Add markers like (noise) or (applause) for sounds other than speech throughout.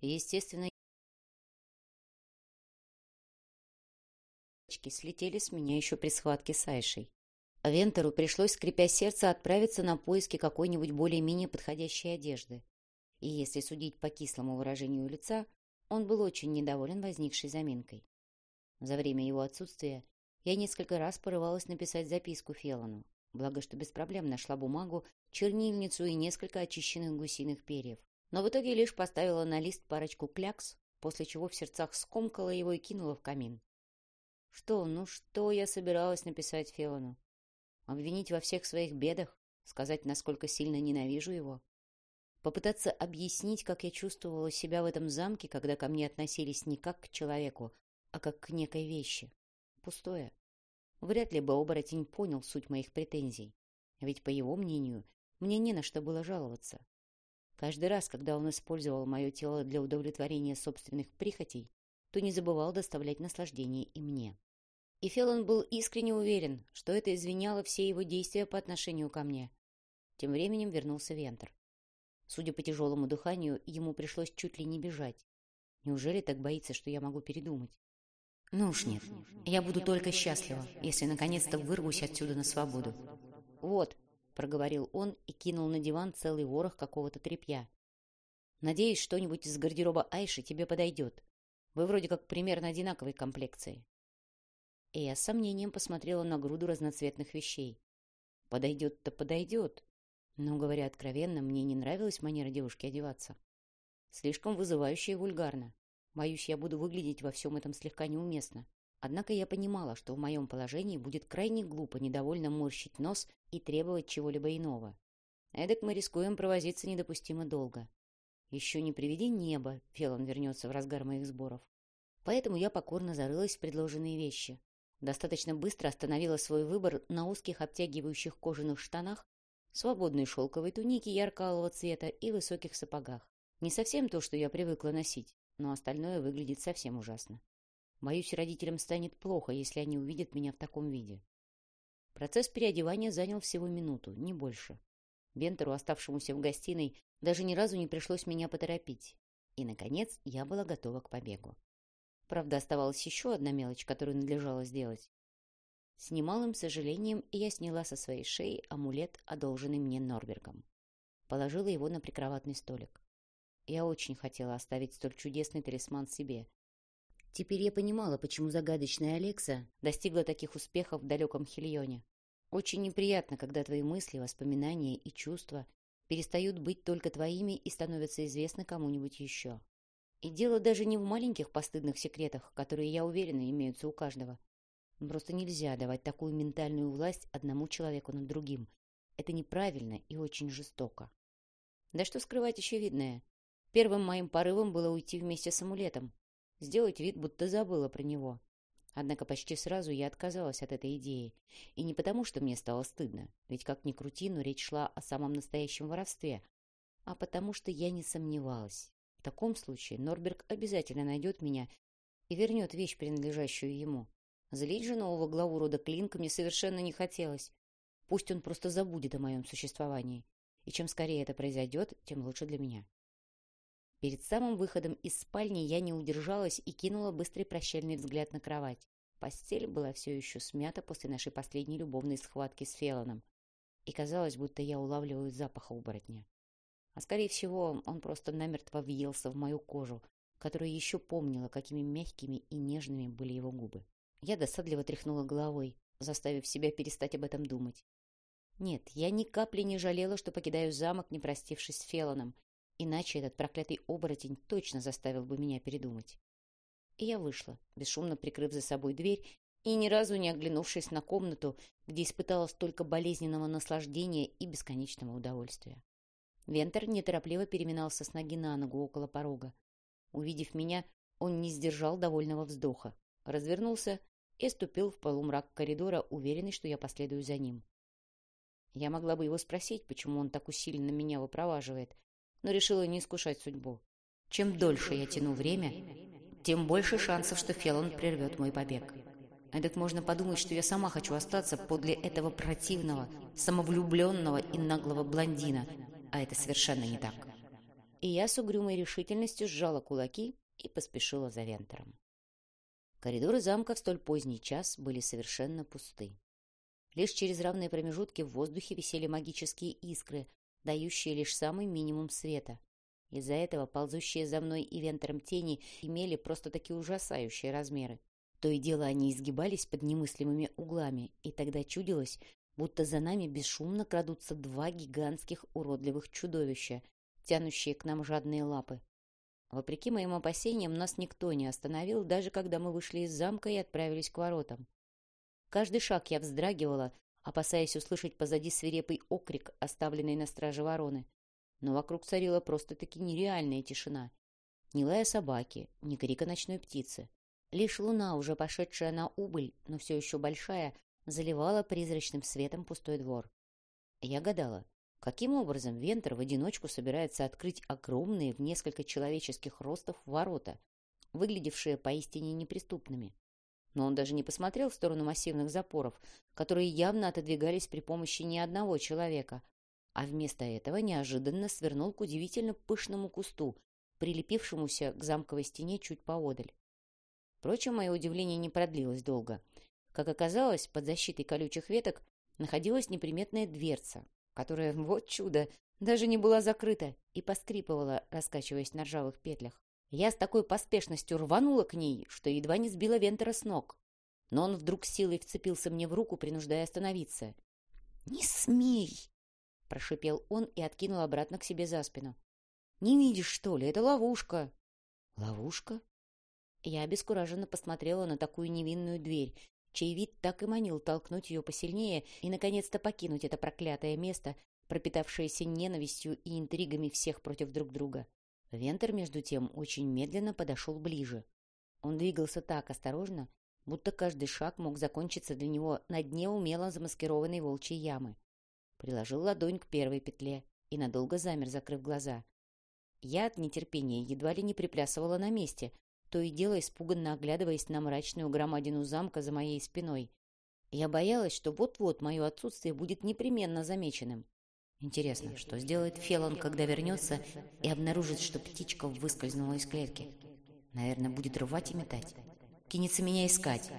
Естественно, слетели с меня еще при схватке с Айшей. Вентеру пришлось, скрипя сердце, отправиться на поиски какой-нибудь более-менее подходящей одежды. И если судить по кислому выражению лица, он был очень недоволен возникшей заминкой. За время его отсутствия я несколько раз порывалась написать записку Фелону, благо что без проблем нашла бумагу, чернильницу и несколько очищенных гусиных перьев. Но в итоге лишь поставила на лист парочку клякс, после чего в сердцах скомкала его и кинула в камин. Что, ну что я собиралась написать Фелону? Обвинить во всех своих бедах? Сказать, насколько сильно ненавижу его? Попытаться объяснить, как я чувствовала себя в этом замке, когда ко мне относились не как к человеку, а как к некой вещи? Пустое. Вряд ли бы оборотень понял суть моих претензий. Ведь, по его мнению, мне не на что было жаловаться. Каждый раз, когда он использовал мое тело для удовлетворения собственных прихотей, то не забывал доставлять наслаждение и мне. И Феллон был искренне уверен, что это извиняло все его действия по отношению ко мне. Тем временем вернулся Вентер. Судя по тяжелому дыханию, ему пришлось чуть ли не бежать. Неужели так боится, что я могу передумать? Ну уж нет. Я буду только счастлива, если наконец-то вырвусь отсюда на свободу. Вот, проговорил он и кинул на диван целый ворох какого-то тряпья. Надеюсь, что-нибудь из гардероба Айши тебе подойдет. Вы вроде как примерно одинаковой комплекции. И я с сомнением посмотрела на груду разноцветных вещей. Подойдет-то подойдет. Но, говоря откровенно, мне не нравилась манера девушки одеваться. Слишком вызывающе и вульгарно. Боюсь, я буду выглядеть во всем этом слегка неуместно. Однако я понимала, что в моем положении будет крайне глупо недовольно морщить нос и требовать чего-либо иного. Эдак мы рискуем провозиться недопустимо долго. Еще не приведи небо, Фелон вернется в разгар моих сборов. Поэтому я покорно зарылась в предложенные вещи. Достаточно быстро остановила свой выбор на узких обтягивающих кожаных штанах, свободной шелковой тунике ярко-алого цвета и высоких сапогах. Не совсем то, что я привыкла носить, но остальное выглядит совсем ужасно. Боюсь, родителям станет плохо, если они увидят меня в таком виде. Процесс переодевания занял всего минуту, не больше. Бентеру, оставшемуся в гостиной, даже ни разу не пришлось меня поторопить. И, наконец, я была готова к побегу. Правда, оставалась еще одна мелочь, которую надлежало сделать. С немалым сожалением я сняла со своей шеи амулет, одолженный мне Норбергом. Положила его на прикроватный столик. Я очень хотела оставить столь чудесный талисман себе. Теперь я понимала, почему загадочная Алекса достигла таких успехов в далеком Хильоне. Очень неприятно, когда твои мысли, воспоминания и чувства перестают быть только твоими и становятся известны кому-нибудь еще. И дело даже не в маленьких постыдных секретах, которые, я уверена, имеются у каждого. Просто нельзя давать такую ментальную власть одному человеку над другим. Это неправильно и очень жестоко. Да что скрывать очевидное. Первым моим порывом было уйти вместе с амулетом, сделать вид, будто забыла про него. Однако почти сразу я отказалась от этой идеи. И не потому, что мне стало стыдно, ведь как ни крути, но речь шла о самом настоящем воровстве, а потому что я не сомневалась. В таком случае Норберг обязательно найдет меня и вернет вещь, принадлежащую ему. Злить же нового главу рода Клинка мне совершенно не хотелось. Пусть он просто забудет о моем существовании. И чем скорее это произойдет, тем лучше для меня. Перед самым выходом из спальни я не удержалась и кинула быстрый прощальный взгляд на кровать. Постель была все еще смята после нашей последней любовной схватки с Фелоном. И казалось, будто я улавливаю запах оборотня. А скорее всего, он просто намертво въелся в мою кожу, которая еще помнила, какими мягкими и нежными были его губы. Я досадливо тряхнула головой, заставив себя перестать об этом думать. Нет, я ни капли не жалела, что покидаю замок, не простившись с Фелоном, Иначе этот проклятый оборотень точно заставил бы меня передумать. И я вышла, бесшумно прикрыв за собой дверь и ни разу не оглянувшись на комнату, где испытала столько болезненного наслаждения и бесконечного удовольствия. Вентер неторопливо переминался с ноги на ногу около порога. Увидев меня, он не сдержал довольного вздоха, развернулся и ступил в полумрак коридора, уверенный, что я последую за ним. Я могла бы его спросить, почему он так усиленно меня выпроваживает, но решила не искушать судьбу. Чем дольше я тяну время, тем больше шансов, что Фелон прервет мой побег. Эдак можно подумать, что я сама хочу остаться подле этого противного, самовлюбленного и наглого блондина, а это совершенно не так. и я с угрюмой решительностью сжала кулаки и поспешила за Вентером. Коридоры замка в столь поздний час были совершенно пусты. Лишь через равные промежутки в воздухе висели магические искры, дающие лишь самый минимум света. Из-за этого ползущие за мной и Вентером тени имели просто такие ужасающие размеры. То и дело они изгибались под немыслимыми углами, и тогда чудилось, будто за нами бесшумно крадутся два гигантских уродливых чудовища, тянущие к нам жадные лапы. Вопреки моим опасениям, нас никто не остановил, даже когда мы вышли из замка и отправились к воротам. Каждый шаг я вздрагивала, опасаясь услышать позади свирепый окрик, оставленный на страже вороны. Но вокруг царила просто-таки нереальная тишина. Ни лая собаки, ни крика ночной птицы. Лишь луна, уже пошедшая на убыль, но все еще большая, заливала призрачным светом пустой двор. Я гадала, каким образом Вентер в одиночку собирается открыть огромные в несколько человеческих ростов ворота, выглядевшие поистине неприступными. Но он даже не посмотрел в сторону массивных запоров, которые явно отодвигались при помощи не одного человека, а вместо этого неожиданно свернул к удивительно пышному кусту, прилепившемуся к замковой стене чуть поодаль. Впрочем, мое удивление не продлилось долго. Как оказалось, под защитой колючих веток находилась неприметная дверца, которая, (laughs) вот чудо, даже не была закрыта и поскрипывала, раскачиваясь на ржавых петлях. Я с такой поспешностью рванула к ней, что едва не сбила Вентера с ног. Но он вдруг силой вцепился мне в руку, принуждая остановиться. «Не смей!» — прошипел он и откинул обратно к себе за спину. «Не видишь, что ли? Это ловушка!» «Ловушка?» Я обескураженно посмотрела на такую невинную дверь, чей вид так и манил толкнуть ее посильнее и, наконец-то, покинуть это проклятое место, пропитавшееся ненавистью и интригами всех против друг друга. Вентер, между тем, очень медленно подошел ближе. Он двигался так осторожно, будто каждый шаг мог закончиться для него на дне умело замаскированной волчьей ямы. Приложил ладонь к первой петле и надолго замер, закрыв глаза. Я от нетерпения едва ли не приплясывала на месте, то и дело испуганно оглядываясь на мрачную громадину замка за моей спиной. Я боялась, что вот-вот мое отсутствие будет непременно замеченным. Интересно, что сделает Фелон, когда вернется и обнаружит, что птичка выскользнула из клетки? Наверное, будет рвать и метать. Кинется меня искать.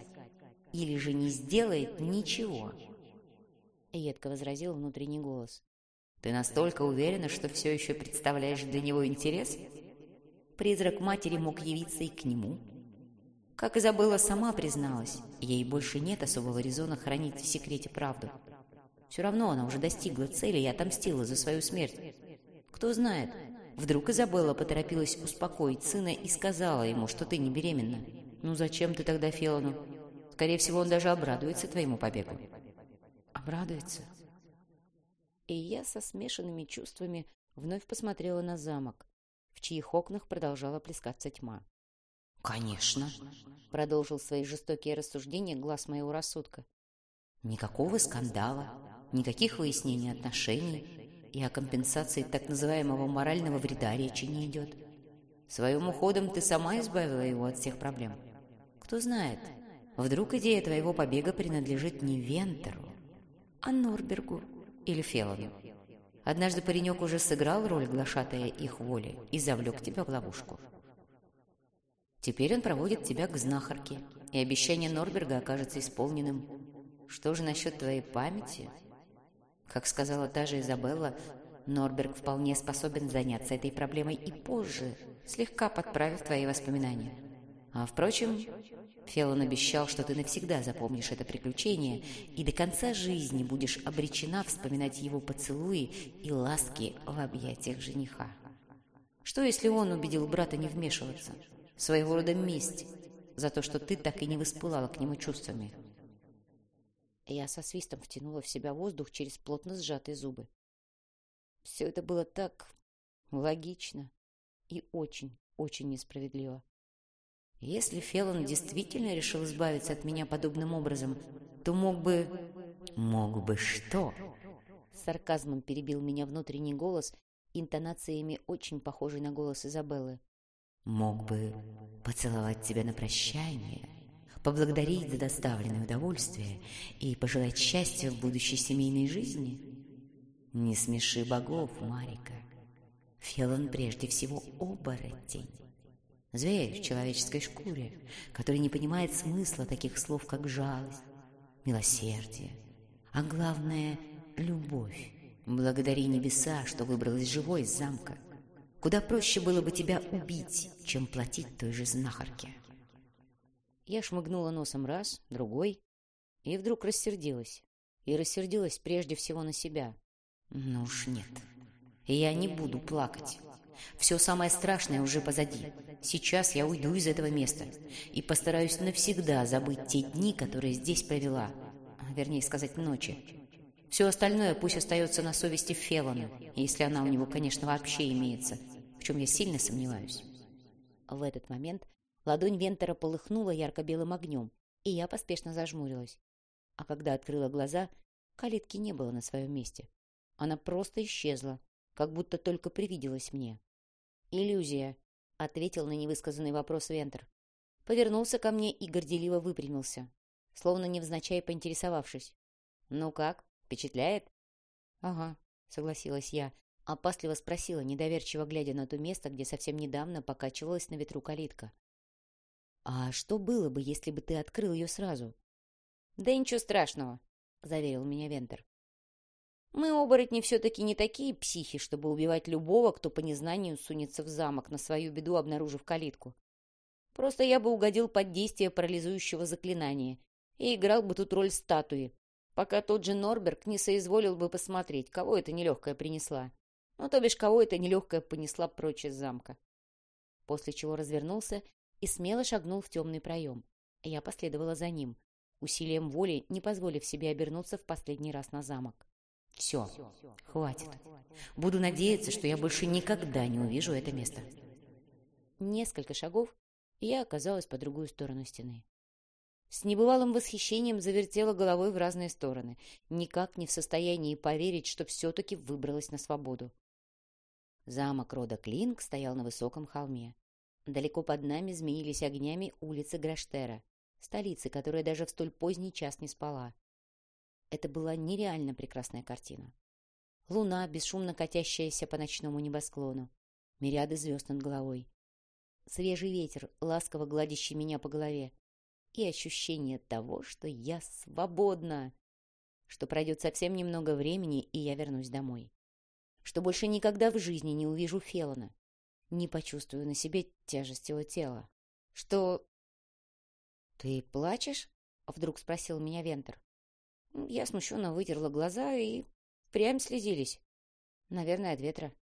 Или же не сделает ничего. Едко возразил внутренний голос. Ты настолько уверена, что все еще представляешь для него интерес? призрак матери мог явиться и к нему. Как Изабелла сама призналась, ей больше нет особого резона хранить в секрете правду. Все равно она уже достигла цели и отомстила за свою смерть. Кто знает, вдруг Изабелла поторопилась успокоить сына и сказала ему, что ты не беременна. Ну зачем ты тогда Фелону? Скорее всего, он даже обрадуется твоему побегу. Обрадуется? И я со смешанными чувствами вновь посмотрела на замок в чьих окнах продолжала плескаться тьма. «Конечно», — продолжил свои жестокие рассуждения глаз моего рассудка. «Никакого скандала, никаких выяснений отношений и о компенсации так называемого морального вреда речи не идет. Своим уходом ты сама избавила его от всех проблем. Кто знает, вдруг идея твоего побега принадлежит не Вентеру, а Норбергу или Фелону. Однажды паренек уже сыграл роль глашатая их воли и завлек тебя в ловушку. Теперь он проводит тебя к знахарке, и обещание Норберга окажется исполненным. Что же насчет твоей памяти? Как сказала та же Изабелла, Норберг вполне способен заняться этой проблемой и позже, слегка подправив твои воспоминания. А, впрочем, Феллон обещал, что ты навсегда запомнишь это приключение и до конца жизни будешь обречена вспоминать его поцелуи и ласки в объятиях жениха. Что, если он убедил брата не вмешиваться? Своего рода месть за то, что ты так и не воспылала к нему чувствами. Я со свистом втянула в себя воздух через плотно сжатые зубы. Все это было так логично и очень, очень несправедливо. Если Феллон действительно решил избавиться от меня подобным образом, то мог бы... Мог бы что? Сарказмом перебил меня внутренний голос, интонациями очень похожий на голос Изабеллы. Мог бы поцеловать тебя на прощание, поблагодарить за доставленное удовольствие и пожелать счастья в будущей семейной жизни? Не смеши богов, Марика. Фелон прежде всего оборотень. Зверь в человеческой шкуре, который не понимает смысла таких слов, как жалость, милосердие, а главное — любовь. Благодари небеса, что выбралась живой из замка. Куда проще было бы тебя убить, чем платить той же знахарке. Я шмыгнула носом раз, другой, и вдруг рассердилась. И рассердилась прежде всего на себя. Ну уж нет, я не буду плакать. Все самое страшное уже позади. Сейчас я уйду из этого места и постараюсь навсегда забыть те дни, которые здесь провела. Вернее сказать, ночи. Все остальное пусть остается на совести Феллона, если она у него, конечно, вообще имеется, в чем я сильно сомневаюсь. В этот момент ладонь Вентера полыхнула ярко-белым огнем, и я поспешно зажмурилась. А когда открыла глаза, калитки не было на своем месте. Она просто исчезла, как будто только привиделась мне. «Иллюзия», — ответил на невысказанный вопрос Вентер. Повернулся ко мне и горделиво выпрямился, словно невзначай поинтересовавшись. «Ну как, впечатляет?» «Ага», — согласилась я, опасливо спросила, недоверчиво глядя на то место, где совсем недавно покачивалась на ветру калитка. «А что было бы, если бы ты открыл ее сразу?» «Да ничего страшного», — заверил меня Вентер. Мы, оборотни, все-таки не такие психи, чтобы убивать любого, кто по незнанию сунется в замок, на свою беду обнаружив калитку. Просто я бы угодил под действие парализующего заклинания и играл бы тут роль статуи, пока тот же Норберг не соизволил бы посмотреть, кого это нелегкая принесла. Ну, то бишь, кого это нелегкая понесла прочь из замка. После чего развернулся и смело шагнул в темный проем. Я последовала за ним, усилием воли не позволив себе обернуться в последний раз на замок. Все, хватит. Буду надеяться, что я больше никогда не увижу это место. Несколько шагов, и я оказалась по другую сторону стены. С небывалым восхищением завертела головой в разные стороны, никак не в состоянии поверить, что все-таки выбралась на свободу. Замок рода Клинк стоял на высоком холме. Далеко под нами змеились огнями улицы Граштера, столицы, которая даже в столь поздний час не спала. Это была нереально прекрасная картина. Луна, бесшумно катящаяся по ночному небосклону, мириады звезд над головой, свежий ветер, ласково гладящий меня по голове, и ощущение того, что я свободна, что пройдет совсем немного времени, и я вернусь домой, что больше никогда в жизни не увижу Фелона, не почувствую на себе тяжесть его тела, что... — Ты плачешь? — вдруг спросил меня Вентер. Я смущенно вытерла глаза и прям слезились. Наверное, от ветра.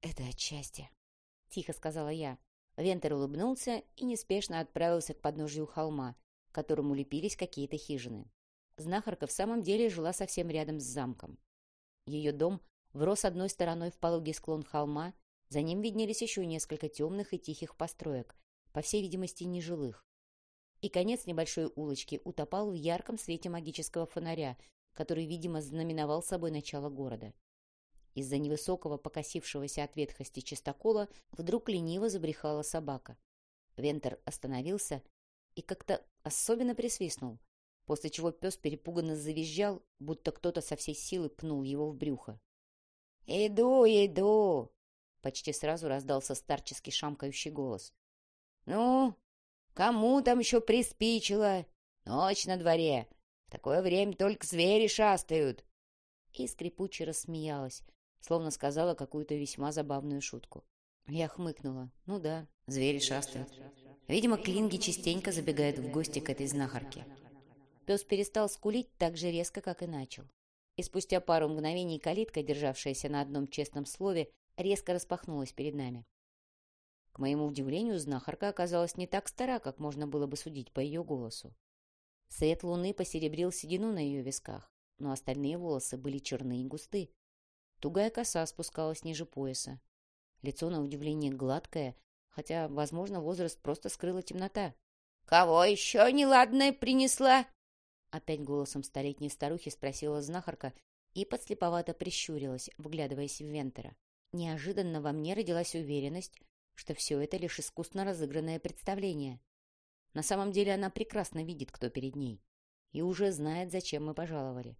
«Это от счастья», — тихо сказала я. Вентер улыбнулся и неспешно отправился к подножию холма, к которому лепились какие-то хижины. Знахарка в самом деле жила совсем рядом с замком. Ее дом врос одной стороной в пологий склон холма, за ним виднелись еще несколько темных и тихих построек, по всей видимости, нежилых и конец небольшой улочки утопал в ярком свете магического фонаря, который, видимо, знаменовал собой начало города. Из-за невысокого, покосившегося от ветхости чистокола вдруг лениво забрехала собака. Вентер остановился и как-то особенно присвистнул, после чего пес перепуганно завизжал, будто кто-то со всей силы пнул его в брюхо. «Иду, иду!» — почти сразу раздался старческий шамкающий голос. «Ну, Кому там еще приспичило? Ночь на дворе. В такое время только звери шастают. И скрипуче рассмеялась, словно сказала какую-то весьма забавную шутку. Я хмыкнула. Ну да, звери шастают. Видимо, Клинги частенько забегают в гости к этой знахарке. Пес перестал скулить так же резко, как и начал. И спустя пару мгновений калитка, державшаяся на одном честном слове, резко распахнулась перед нами. К моему удивлению, знахарка оказалась не так стара, как можно было бы судить по ее голосу. Свет луны посеребрил седину на ее висках, но остальные волосы были черны и густы. Тугая коса спускалась ниже пояса. Лицо, на удивление, гладкое, хотя, возможно, возраст просто скрыла темнота. «Кого еще неладное принесла?» Опять голосом столетней старухи спросила знахарка и подслеповато прищурилась, вглядываясь в Вентера. Неожиданно во мне родилась уверенность, что все это лишь искусно разыгранное представление. На самом деле она прекрасно видит, кто перед ней, и уже знает, зачем мы пожаловали.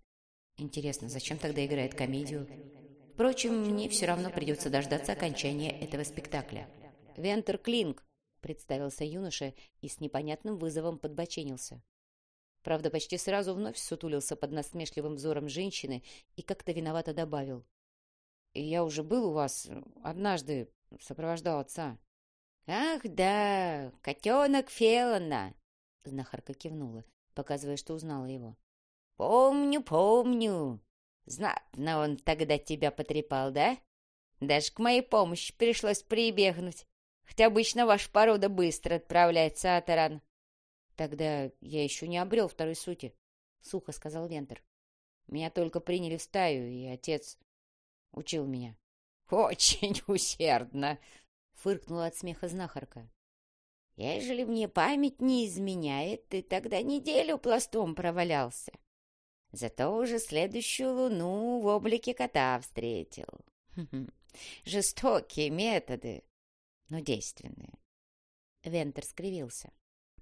Интересно, зачем тогда играет комедию? Впрочем, мне все равно придется дождаться окончания этого спектакля. «Вентер Клинк», — представился юноша и с непонятным вызовом подбоченился. Правда, почти сразу вновь сутулился под насмешливым взором женщины и как-то виновато добавил. «Я уже был у вас однажды, сопровождал отца». «Ах да, котенок Феллона!» Знахарка кивнула, показывая, что узнала его. «Помню, помню. Знатно он тогда тебя потрепал, да? Даже к моей помощи пришлось прибегнуть. Хотя обычно ваша порода быстро отправляется, Атаран. Тогда я еще не обрел второй сути, — сухо сказал Вентер. Меня только приняли в стаю, и отец учил меня. — Очень (laughs) усердно, — фыркнула от смеха знахарка. — Ежели мне память не изменяет, ты тогда неделю пластом провалялся. Зато уже следующую луну в облике кота встретил. (laughs) Жестокие методы, но действенные. Вентер скривился.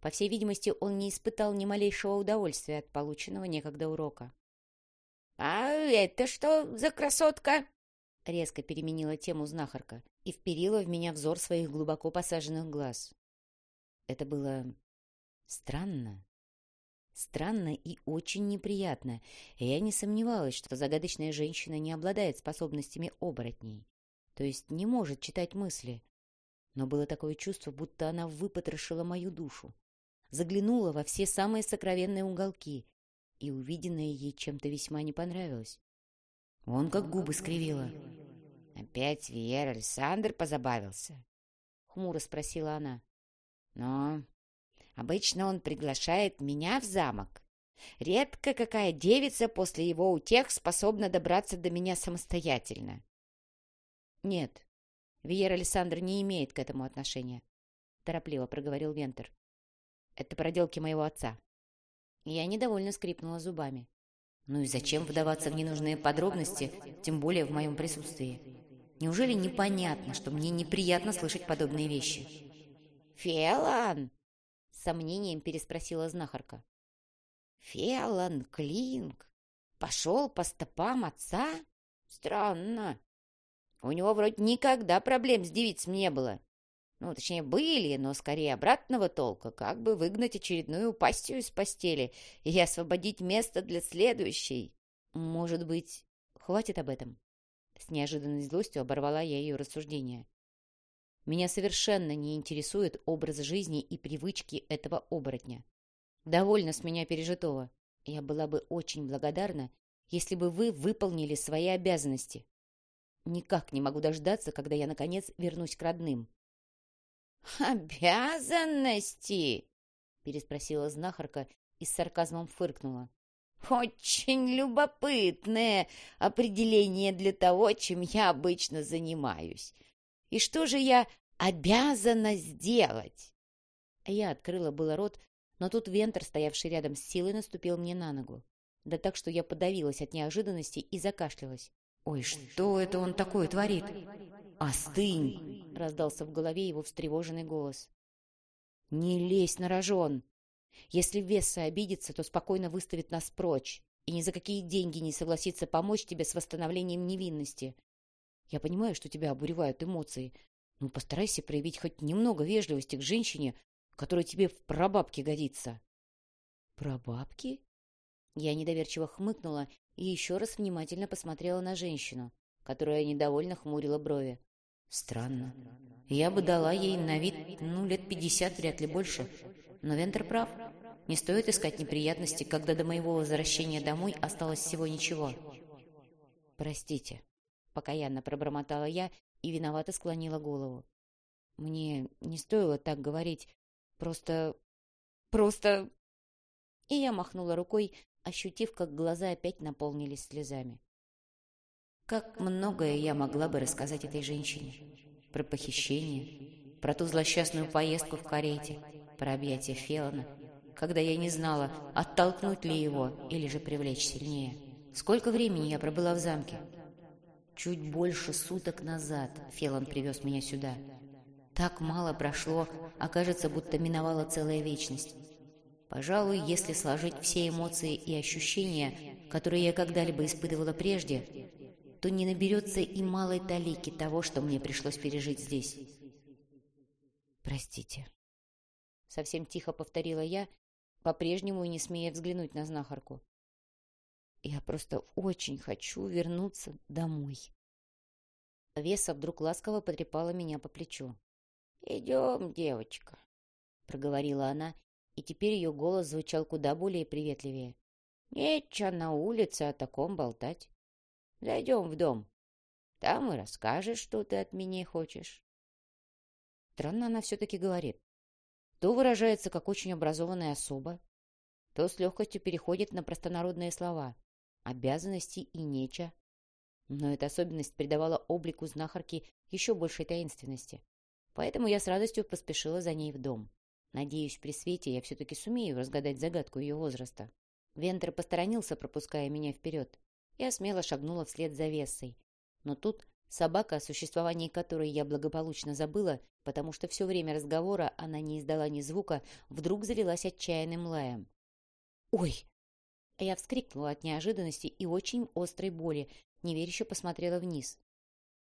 По всей видимости, он не испытал ни малейшего удовольствия от полученного некогда урока. «А это что за красотка?» Резко переменила тему знахарка и вперила в меня взор своих глубоко посаженных глаз. Это было странно. Странно и очень неприятно, я не сомневалась, что загадочная женщина не обладает способностями оборотней, то есть не может читать мысли. Но было такое чувство, будто она выпотрошила мою душу, заглянула во все самые сокровенные уголки, и увиденное ей чем-то весьма не понравилось. Он как губы скривила. «Опять Виер Александр позабавился?» — хмуро спросила она. «Но Обычно он приглашает меня в замок. Редко какая девица после его утех способна добраться до меня самостоятельно. Нет, Виер Александр не имеет к этому отношения, торопливо проговорил Вентер. Это проделки моего отца. Я недовольно скрипнула зубами. Ну и зачем вдаваться в ненужные подробности, тем более в моем присутствии? Неужели непонятно, что мне неприятно слышать подобные вещи? «Фелан!» с сомнением переспросила знахарка. Фелан Клинк пошел по стопам отца? Странно. У него вроде никогда проблем с девицами не было. Ну, точнее, были, но скорее обратного толка, как бы выгнать очередную пастью из постели и освободить место для следующей. Может быть, хватит об этом? С неожиданной злостью оборвала я ее рассуждение. Меня совершенно не интересует образ жизни и привычки этого оборотня. Довольно с меня пережитого. Я была бы очень благодарна, если бы вы выполнили свои обязанности. Никак не могу дождаться, когда я, наконец, вернусь к родным. «Обязанности?» — переспросила знахарка и с сарказмом фыркнула. «Очень любопытное определение для того, чем я обычно занимаюсь. И что же я обязана сделать?» Я открыла было рот, но тут Вентер, стоявший рядом с силой, наступил мне на ногу. Да так, что я подавилась от неожиданности и закашлялась. «Ой, что это он такое творит?» «Остынь!» — раздался в голове его встревоженный голос. «Не лезь на рожон! Если Весса обидится, то спокойно выставит нас прочь и ни за какие деньги не согласится помочь тебе с восстановлением невинности. Я понимаю, что тебя обуревают эмоции, но постарайся проявить хоть немного вежливости к женщине, которая тебе в прабабке годится. Прабабки? Я недоверчиво хмыкнула и еще раз внимательно посмотрела на женщину, которая недовольно хмурила брови. Странно. Я бы дала ей на вид, ну, лет пятьдесят, вряд ли больше. Но Вентер прав. Не стоит искать неприятности, когда до моего возвращения домой осталось всего ничего. Простите. Покаянно пробормотала я и виновато склонила голову. Мне не стоило так говорить. Просто... Просто... И я махнула рукой, ощутив, как глаза опять наполнились слезами. Как многое я могла бы рассказать этой женщине. Про похищение, про ту злосчастную поездку в карете, про объятия Фелана, когда я не знала, оттолкнуть ли его или же привлечь сильнее. Сколько времени я пробыла в замке? Чуть больше суток назад Фелон привез меня сюда. Так мало прошло, окажется, будто миновала целая вечность. Пожалуй, если сложить все эмоции и ощущения, которые я когда-либо испытывала прежде, то не наберется и малой талики того, что мне пришлось пережить здесь. «Простите», — совсем тихо повторила я, по-прежнему не смея взглянуть на знахарку. «Я просто очень хочу вернуться домой». Веса вдруг ласково потрепала меня по плечу. «Идем, девочка», — проговорила она, и теперь ее голос звучал куда более приветливее. «Нечего на улице о таком болтать. Зайдем в дом. Там и расскажешь, что ты от меня хочешь». Странно она все-таки говорит. То выражается как очень образованная особа, то с легкостью переходит на простонародные слова «обязанности» и «неча». Но эта особенность придавала облику знахарки еще большей таинственности. Поэтому я с радостью поспешила за ней в дом. Надеюсь, при свете я все-таки сумею разгадать загадку ее возраста. Вентер посторонился, пропуская меня вперед. Я смело шагнула вслед за Вессой. Но тут собака, о существовании которой я благополучно забыла, потому что все время разговора она не издала ни звука, вдруг залилась отчаянным лаем. «Ой!» Я вскрикнула от неожиданности и очень острой боли, неверяще посмотрела вниз.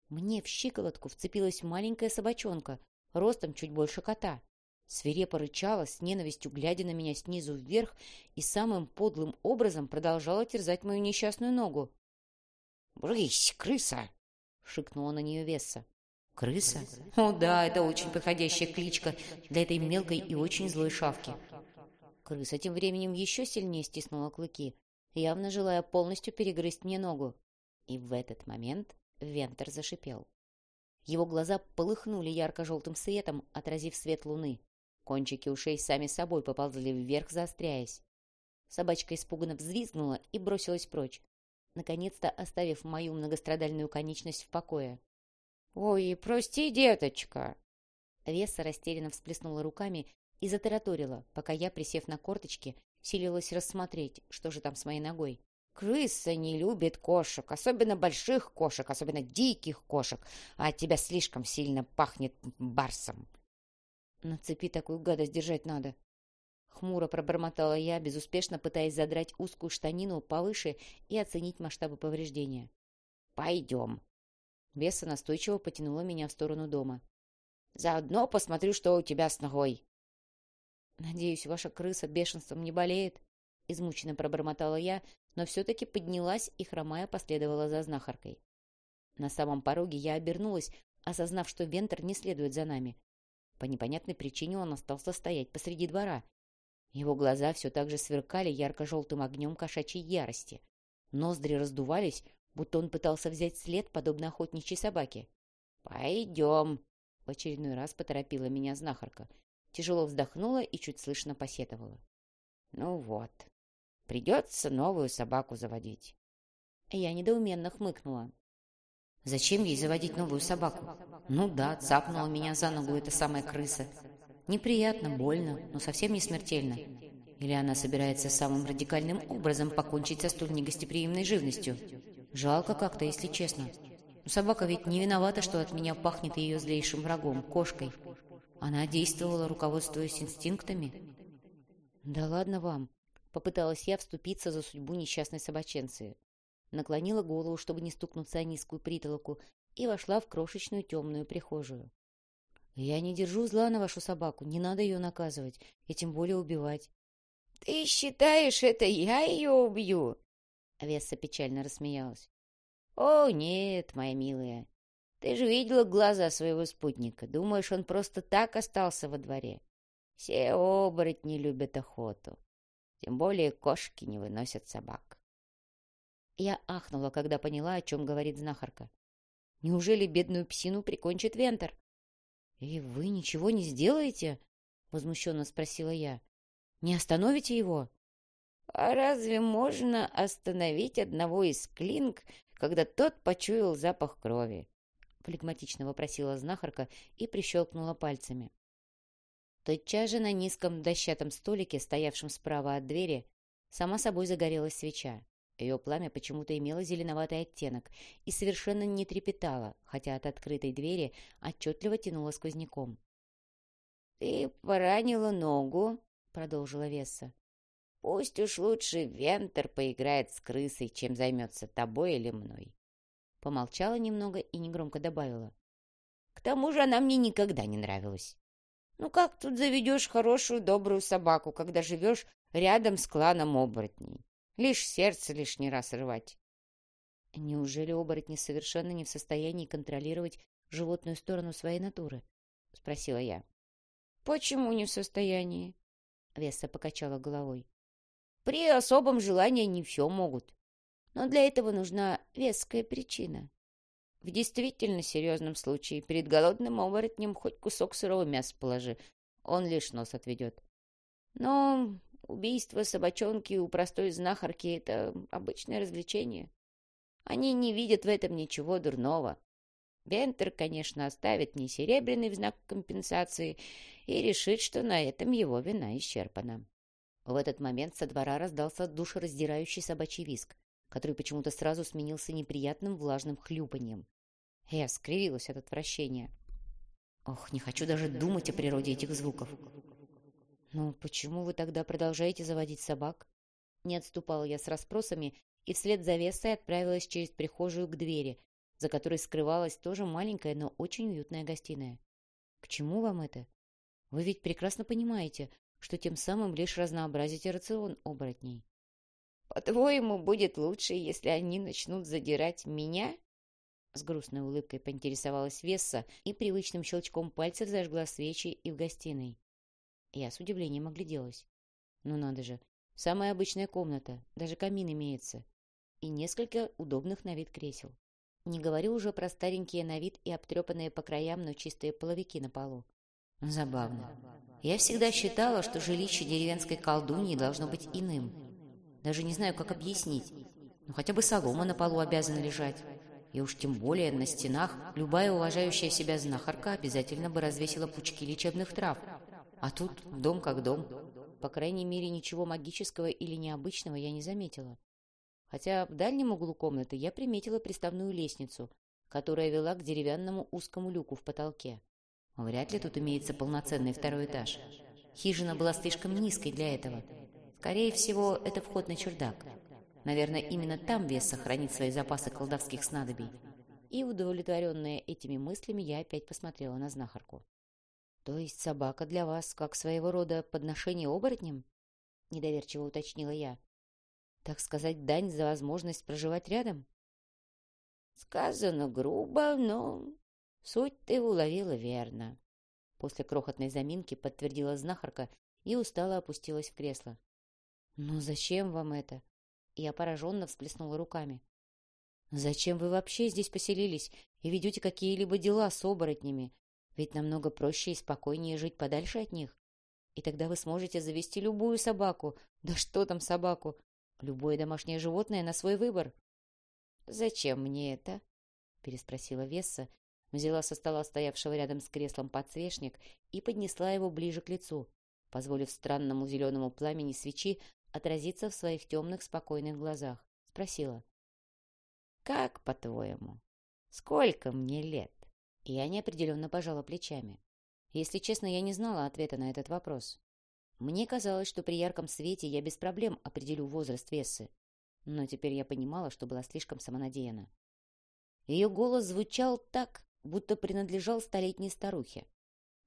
Мне в щиколотку вцепилась маленькая собачонка, ростом чуть больше кота. Свирепо рычала, с ненавистью глядя на меня снизу вверх и самым подлым образом продолжала терзать мою несчастную ногу. «Брысь, крыса!» — шикнула на нее Весса. «Крыса? О, да, это очень подходящая кличка для этой мелкой и очень злой шавки». Крыса тем временем еще сильнее стиснула клыки, явно желая полностью перегрызть мне ногу. И в этот момент Вентер зашипел. Его глаза полыхнули ярко-желтым светом, отразив свет луны. Кончики ушей сами собой поползли вверх, заостряясь. Собачка испуганно взвизгнула и бросилась прочь, наконец-то оставив мою многострадальную конечность в покое. «Ой, прости, деточка!» Веса растерянно всплеснула руками и затараторила, пока я, присев на корточки, силилась рассмотреть, что же там с моей ногой. Крыса не любит кошек, особенно больших кошек, особенно диких кошек, а от тебя слишком сильно пахнет барсом. На цепи такую гадость держать надо. Хмуро пробормотала я, безуспешно пытаясь задрать узкую штанину повыше и оценить масштабы повреждения. «Пойдем». Беса настойчиво потянула меня в сторону дома. «Заодно посмотрю, что у тебя с ногой». «Надеюсь, ваша крыса бешенством не болеет?» Измученно пробормотала я, но все-таки поднялась и, хромая, последовала за знахаркой. На самом пороге я обернулась, осознав, что Вентер не следует за нами. По непонятной причине он остался стоять посреди двора. Его глаза все так же сверкали ярко-желтым огнем кошачьей ярости. Ноздри раздувались, будто он пытался взять след, подобно охотничьей собаке. «Пойдем!» — в очередной раз поторопила меня знахарка. Тяжело вздохнула и чуть слышно посетовала. «Ну вот, Придется новую собаку заводить. Я недоуменно хмыкнула. Зачем ей заводить новую собаку? Ну да, цапнула меня за ногу эта самая крыса. Неприятно, больно, но совсем не смертельно. Или она собирается самым радикальным образом покончить со столь негостеприимной живностью? Жалко как-то, если честно. Но собака ведь не виновата, что от меня пахнет ее злейшим врагом, кошкой. Она действовала, руководствуясь инстинктами. Да ладно вам. Попыталась я вступиться за судьбу несчастной собаченцы. Наклонила голову, чтобы не стукнуться о низкую притолоку, и вошла в крошечную темную прихожую. «Я не держу зла на вашу собаку, не надо ее наказывать, и тем более убивать». «Ты считаешь, это я ее убью?» Весса печально рассмеялась. «О, нет, моя милая, ты же видела глаза своего спутника. Думаешь, он просто так остался во дворе? Все оборотни любят охоту. Тем более кошки не выносят собак. Я ахнула, когда поняла, о чем говорит знахарка. Неужели бедную псину прикончит Вентер? — И вы ничего не сделаете? — возмущенно спросила я. — Не остановите его? — А разве можно остановить одного из клинк, когда тот почуял запах крови? — флегматично вопросила знахарка и прищелкнула пальцами. Тотчас же на низком дощатом столике, стоявшем справа от двери, сама собой загорелась свеча. Ее пламя почему-то имело зеленоватый оттенок и совершенно не трепетало, хотя от открытой двери отчетливо тянуло сквозняком. — Ты поранила ногу, — продолжила Весса. — Пусть уж лучше Вентер поиграет с крысой, чем займется тобой или мной. Помолчала немного и негромко добавила. К тому же она мне никогда не нравилась. Ну как тут заведешь хорошую добрую собаку, когда живешь рядом с кланом оборотней? Лишь сердце лишний раз рвать. Неужели оборотни совершенно не в состоянии контролировать животную сторону своей натуры? — спросила я. — Почему не в состоянии? — Веса покачала головой. — При особом желании не все могут. Но для этого нужна веская причина. В действительно серьезном случае перед голодным оборотнем хоть кусок сырого мяса положи, он лишь нос отведет. Но убийство собачонки у простой знахарки — это обычное развлечение. Они не видят в этом ничего дурного. Вентер, конечно, оставит не серебряный в знак компенсации и решит, что на этом его вина исчерпана. В этот момент со двора раздался душераздирающий собачий виск который почему-то сразу сменился неприятным влажным хлюпаньем. Я скривилась от отвращения. Ох, не хочу даже думать о природе этих звуков. «Ну, почему вы тогда продолжаете заводить собак?» Не отступала я с расспросами и вслед за Весой отправилась через прихожую к двери, за которой скрывалась тоже маленькая, но очень уютная гостиная. «К чему вам это? Вы ведь прекрасно понимаете, что тем самым лишь разнообразите рацион оборотней». По-твоему, будет лучше, если они начнут задирать меня? С грустной улыбкой поинтересовалась Весса и привычным щелчком пальцев зажгла свечи и в гостиной. Я с удивлением огляделась. Ну надо же, самая обычная комната, даже камин имеется. И несколько удобных на вид кресел. Не говорю уже про старенькие на вид и обтрепанные по краям, но чистые половики на полу. Забавно. Я всегда считала, что жилище деревенской колдуньи должно быть иным. Даже не знаю, как объяснить. Ну, хотя бы солома на полу обязана лежать. И уж тем более на стенах любая уважающая себя знахарка обязательно бы развесила пучки лечебных трав. А тут дом как дом. По крайней мере, ничего магического или необычного я не заметила. Хотя в дальнем углу комнаты я приметила приставную лестницу, которая вела к деревянному узкому люку в потолке. Вряд ли тут имеется полноценный второй этаж. Хижина была слишком низкой для этого — Скорее всего, это вход на чердак. Наверное, именно там Вес сохранит свои запасы колдовских снадобий. И, удовлетворенная этими мыслями, я опять посмотрела на знахарку. «То есть собака для вас как своего рода подношение оборотням?» — недоверчиво уточнила я. «Так сказать, дань за возможность проживать рядом?» «Сказано грубо, но суть ты уловила верно», — после крохотной заминки подтвердила знахарка и устало опустилась в кресло. «Но зачем вам это?» Я пораженно всплеснула руками. «Зачем вы вообще здесь поселились и ведете какие-либо дела с оборотнями? Ведь намного проще и спокойнее жить подальше от них. И тогда вы сможете завести любую собаку. Да что там собаку? Любое домашнее животное на свой выбор». «Зачем мне это?» — переспросила Весса, взяла со стола стоявшего рядом с креслом подсвечник и поднесла его ближе к лицу, позволив странному зеленому пламени свечи отразиться в своих темных спокойных глазах. Спросила. «Как, по-твоему? Сколько мне лет?» Я неопределенно пожала плечами. Если честно, я не знала ответа на этот вопрос. Мне казалось, что при ярком свете я без проблем определю возраст Вессы, но теперь я понимала, что была слишком самонадеяна. Ее голос звучал так, будто принадлежал столетней старухе.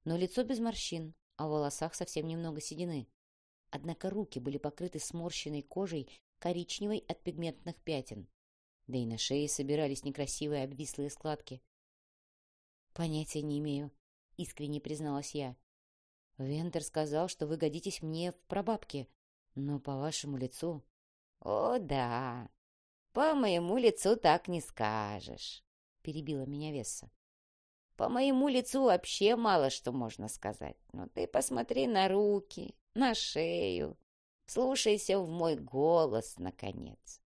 Но лицо без морщин, а в волосах совсем немного седины. Однако руки были покрыты сморщенной кожей, коричневой от пигментных пятен. Да и на шее собирались некрасивые обвислые складки. «Понятия не имею», — искренне призналась я. «Вентер сказал, что вы годитесь мне в прабабке, но по вашему лицу...» «О, да, по моему лицу так не скажешь», — перебила меня Весса. «По моему лицу вообще мало что можно сказать. Но ты посмотри на руки, на шею. Слушайся в мой голос, наконец.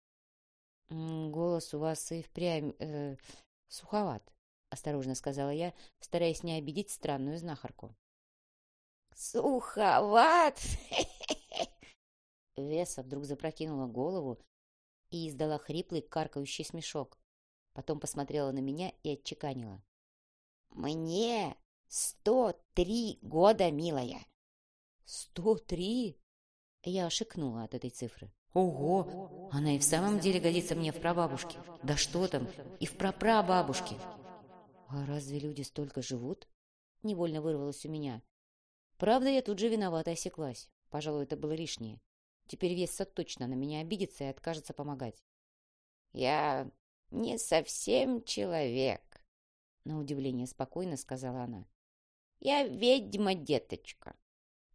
— Голос у вас и впрямь э, суховат, — осторожно сказала я, стараясь не обидеть странную знахарку. — Суховат? (laughs) Веса вдруг запрокинула голову и издала хриплый каркающий смешок. Потом посмотрела на меня и отчеканила. «Мне сто три года, милая. «Сто три?» Я ошикнула от этой цифры. Ого! Она и в самом деле годится мне в прабабушке. Да что там, и в прапрабабушке. А разве люди столько живут? Невольно вырвалось у меня. Правда, я тут же виновата осеклась. Пожалуй, это было лишнее. Теперь Весса точно на меня обидится и откажется помогать. «Я не совсем человек», — на удивление спокойно сказала она. «Я ведьма, деточка.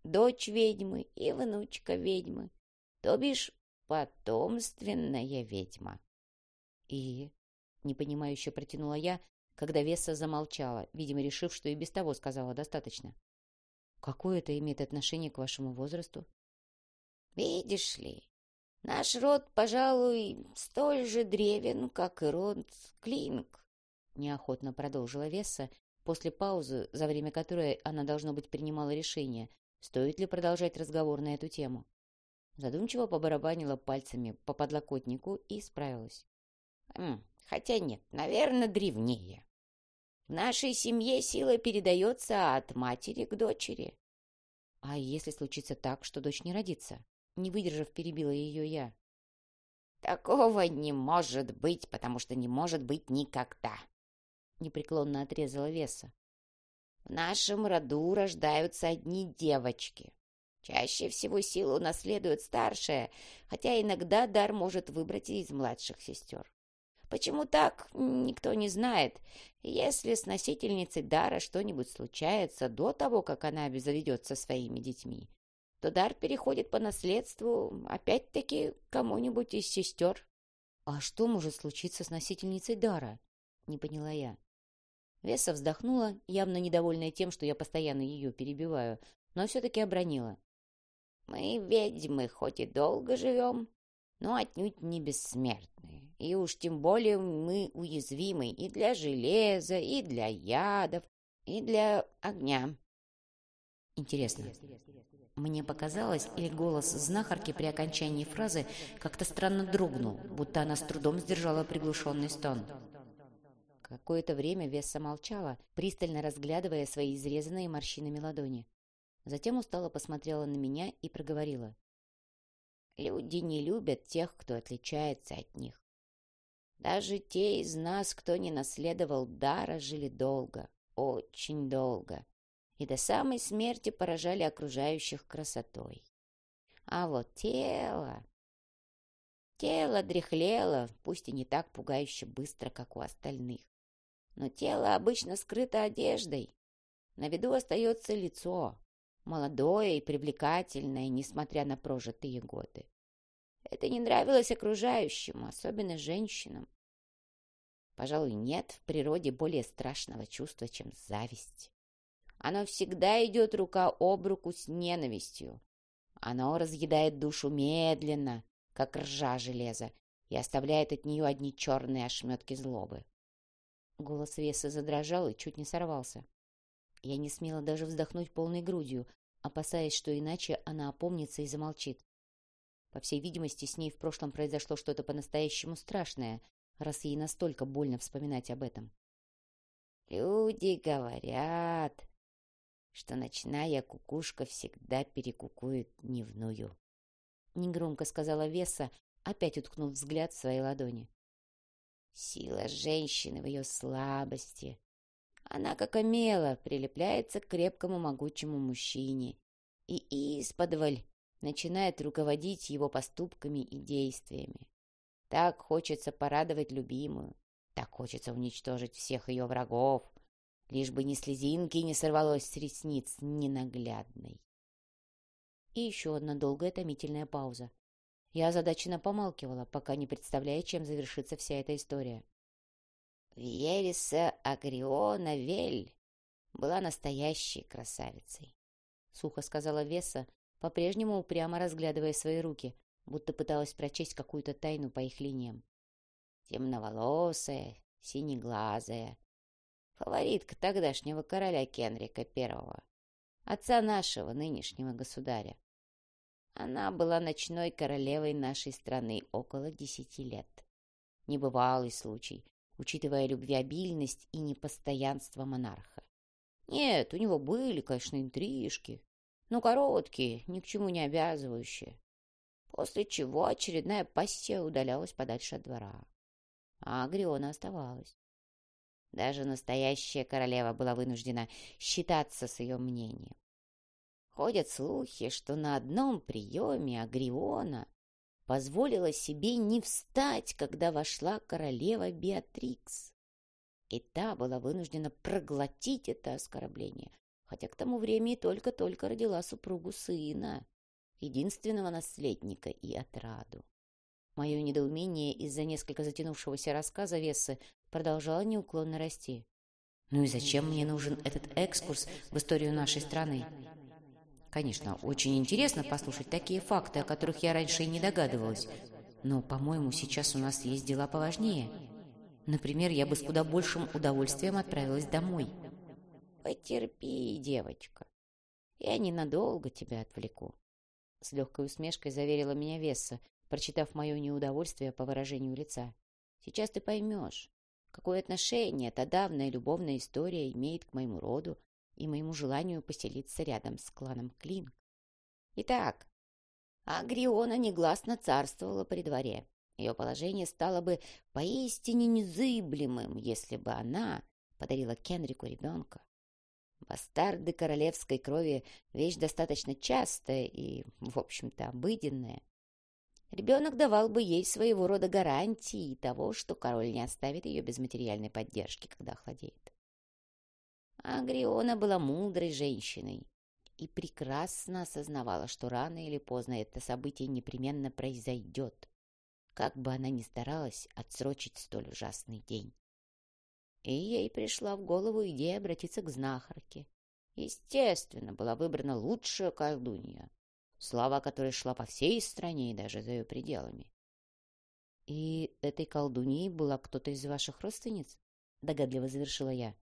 Дочь ведьмы и внучка ведьмы. То бишь, потомственная ведьма». «И?» — непонимающе протянула я, когда Весса замолчала, видимо, решив, что и без того сказала достаточно. «Какое это имеет отношение к вашему возрасту?» Видишь ли, наш род, пожалуй, столь же древен, как и род Клинк, неохотно продолжила Весса после паузы, за время которой она, должно быть, принимала решение, стоит ли продолжать разговор на эту тему. Задумчиво побарабанила пальцами по подлокотнику и справилась. «Хм, «Хотя нет, наверное, древнее. В нашей семье сила передается от матери к дочери». «А если случится так, что дочь не родится?» Не выдержав, перебила ее я. «Такого не может быть, потому что не может быть никогда!» Непреклонно отрезала Веса. «В нашем роду рождаются одни девочки. Чаще всего силу наследует старшая, хотя иногда дар может выбрать из младших сестер. Почему так, никто не знает. Если с носительницей дара что-нибудь случается до того, как она обзаведется своими детьми, то дар переходит по наследству опять-таки кому-нибудь из сестер. — А что может случиться с носительницей дара? — не поняла я. Веса вздохнула, явно недовольная тем, что я постоянно ее перебиваю, но все-таки обронила. — Мы, ведьмы, хоть и долго живем, но отнюдь не бессмертные. И уж тем более мы уязвимы и для железа, и для ядов, и для огня. Интересно, мне показалось, или голос знахарки при окончании фразы как-то странно дрогнул, будто она с трудом сдержала приглушенный стон. Какое-то время Весса молчала, пристально разглядывая свои изрезанные морщинами ладони. Затем устало посмотрела на меня и проговорила. «Люди не любят тех, кто отличается от них. Даже те из нас, кто не наследовал дара, жили долго, очень долго и до самой смерти поражали окружающих красотой. А вот тело... Тело дряхлело, пусть и не так пугающе быстро, как у остальных. Но тело обычно скрыто одеждой. На виду остается лицо, молодое и привлекательное, несмотря на прожитые годы. Это не нравилось окружающим, особенно женщинам. Пожалуй, нет в природе более страшного чувства, чем зависть. Оно всегда идет рука об руку с ненавистью. Оно разъедает душу медленно, как ржа железа, и оставляет от нее одни черные ошметки злобы. Голос Весы задрожал и чуть не сорвался. Я не смела даже вздохнуть полной грудью, опасаясь, что иначе она опомнится и замолчит. По всей видимости, с ней в прошлом произошло что-то по-настоящему страшное, раз ей настолько больно вспоминать об этом. «Люди говорят», что ночная кукушка всегда перекукует дневную. Негромко сказала Веса, опять уткнув взгляд в свои ладони. Сила женщины в ее слабости. Она, как омела, прилепляется к крепкому могучему мужчине и исподволь начинает руководить его поступками и действиями. Так хочется порадовать любимую, так хочется уничтожить всех ее врагов, лишь бы ни слезинки не сорвалось с ресниц ненаглядной. И еще одна долгая томительная пауза. Я озадаченно помалкивала, пока не представляя, чем завершится вся эта история. Вериса Агриона Вель была настоящей красавицей. Сухо сказала Веса, по-прежнему упрямо разглядывая свои руки, будто пыталась прочесть какую-то тайну по их линиям. Темноволосая, синеглазая, фаворитка тогдашнего короля Кенрика I, отца нашего нынешнего государя. Она была ночной королевой нашей страны около десяти лет. Небывалый случай, учитывая любвеобильность и непостоянство монарха. Нет, у него были, конечно, интрижки, но короткие, ни к чему не обязывающие. после чего очередная пассия удалялась подальше от двора. А Агриона оставалась. Даже настоящая королева была вынуждена считаться с ее мнением. Ходят слухи, что на одном приеме Агриона позволила себе не встать, когда вошла королева Беатрикс. И та была вынуждена проглотить это оскорбление, хотя к тому времени только-только родила супругу сына, единственного наследника и отраду. Мое недоумение из-за несколько затянувшегося рассказа Вессы продолжало неуклонно расти. «Ну и зачем мне нужен этот экскурс в историю нашей страны?» Конечно, очень интересно послушать такие факты, о которых я раньше и не догадывалась. Но, по-моему, сейчас у нас есть дела поважнее. Например, я бы с куда большим удовольствием отправилась домой. Потерпи, девочка. Я ненадолго тебя отвлеку. С легкой усмешкой заверила меня Весса, прочитав мое неудовольствие по выражению лица. Сейчас ты поймешь, какое отношение эта давняя любовная история имеет к моему роду и моему желанию поселиться рядом с кланом Клинк. Итак, Агриона негласно царствовала при дворе. Ее положение стало бы поистине незыблемым, если бы она подарила Кенрику ребенка. Бастарды королевской крови – вещь достаточно частая и, в общем-то, обыденная. Ребенок давал бы ей своего рода гарантии того, что король не оставит ее без материальной поддержки, когда охладеет. Агриона была мудрой женщиной и прекрасно осознавала, что рано или поздно это событие непременно произойдет, как бы она ни старалась отсрочить столь ужасный день. И ей пришла в голову идея обратиться к знахарке. Естественно, была выбрана лучшая колдунья, слава которой шла по всей стране и даже за ее пределами. «И этой колдуньей была кто-то из ваших родственниц?» — догадливо завершила я.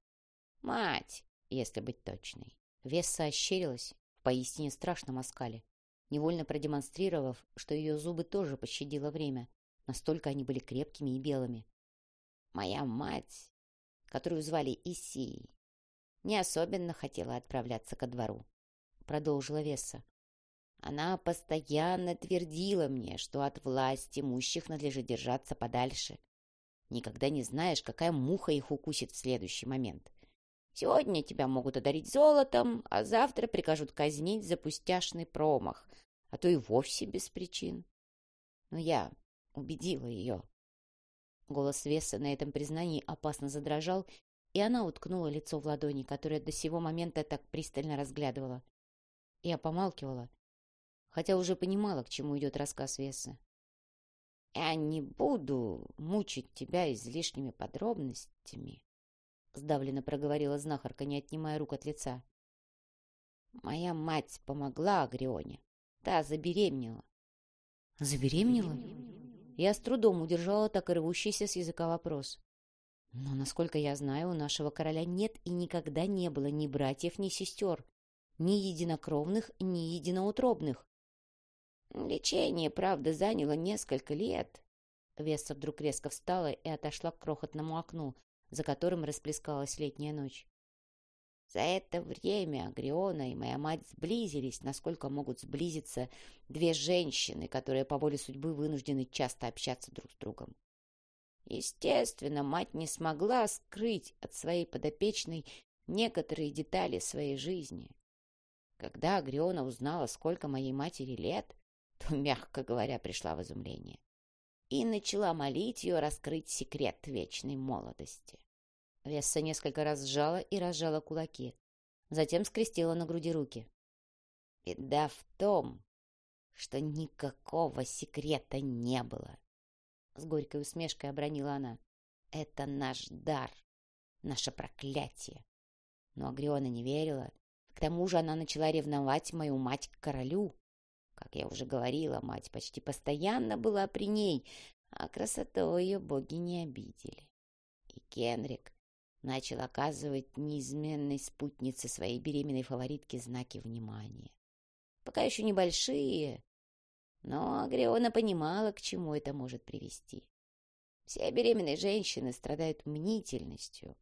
Мать, если быть точной. Весса ощерилась в поистине страшном оскале, невольно продемонстрировав, что ее зубы тоже пощадило время. Настолько они были крепкими и белыми. Моя мать, которую звали Исией, не особенно хотела отправляться ко двору, продолжила Весса. Она постоянно твердила мне, что от власти имущих надлежит держаться подальше. Никогда не знаешь, какая муха их укусит в следующий момент. Сегодня тебя могут одарить золотом, а завтра прикажут казнить за пустяшный промах, а то и вовсе без причин. Но я убедила ее. Голос Веса на этом признании опасно задрожал, и она уткнула лицо в ладони, которое до сего момента так пристально разглядывала. Я помалкивала, хотя уже понимала, к чему идет рассказ Веса. «Я не буду мучить тебя излишними подробностями», — сдавленно проговорила знахарка, не отнимая рук от лица. «Моя мать помогла Агрионе. Та забеременела». «Забеременела?» Я с трудом удержала так и рвущийся с языка вопрос. Но, насколько я знаю, у нашего короля нет и никогда не было ни братьев, ни сестер, ни единокровных, ни единоутробных. Лечение, правда, заняло несколько лет. Веса вдруг резко встала и отошла к крохотному окну, за которым расплескалась летняя ночь. За это время Агриона и моя мать сблизились, насколько могут сблизиться две женщины, которые по воле судьбы вынуждены часто общаться друг с другом. Естественно, мать не смогла скрыть от своей подопечной некоторые детали своей жизни. Когда Агриона узнала, сколько моей матери лет, то, (laughs) мягко говоря, пришла в изумление и начала молить ее раскрыть секрет вечной молодости. Весса несколько раз сжала и разжала кулаки, затем скрестила на груди руки. Беда в том, что никакого секрета не было. С горькой усмешкой обронила она. Это наш дар, наше проклятие. Но Агриона не верила. К тому же она начала ревновать мою мать к королю. Как я уже говорила, мать почти постоянно была при ней, а красоту ее боги не обидели. И Кенрик начал оказывать неизменной спутнице своей беременной фаворитки знаки внимания. Пока еще небольшие, но Агриона понимала, к чему это может привести. Все беременные женщины страдают мнительностью.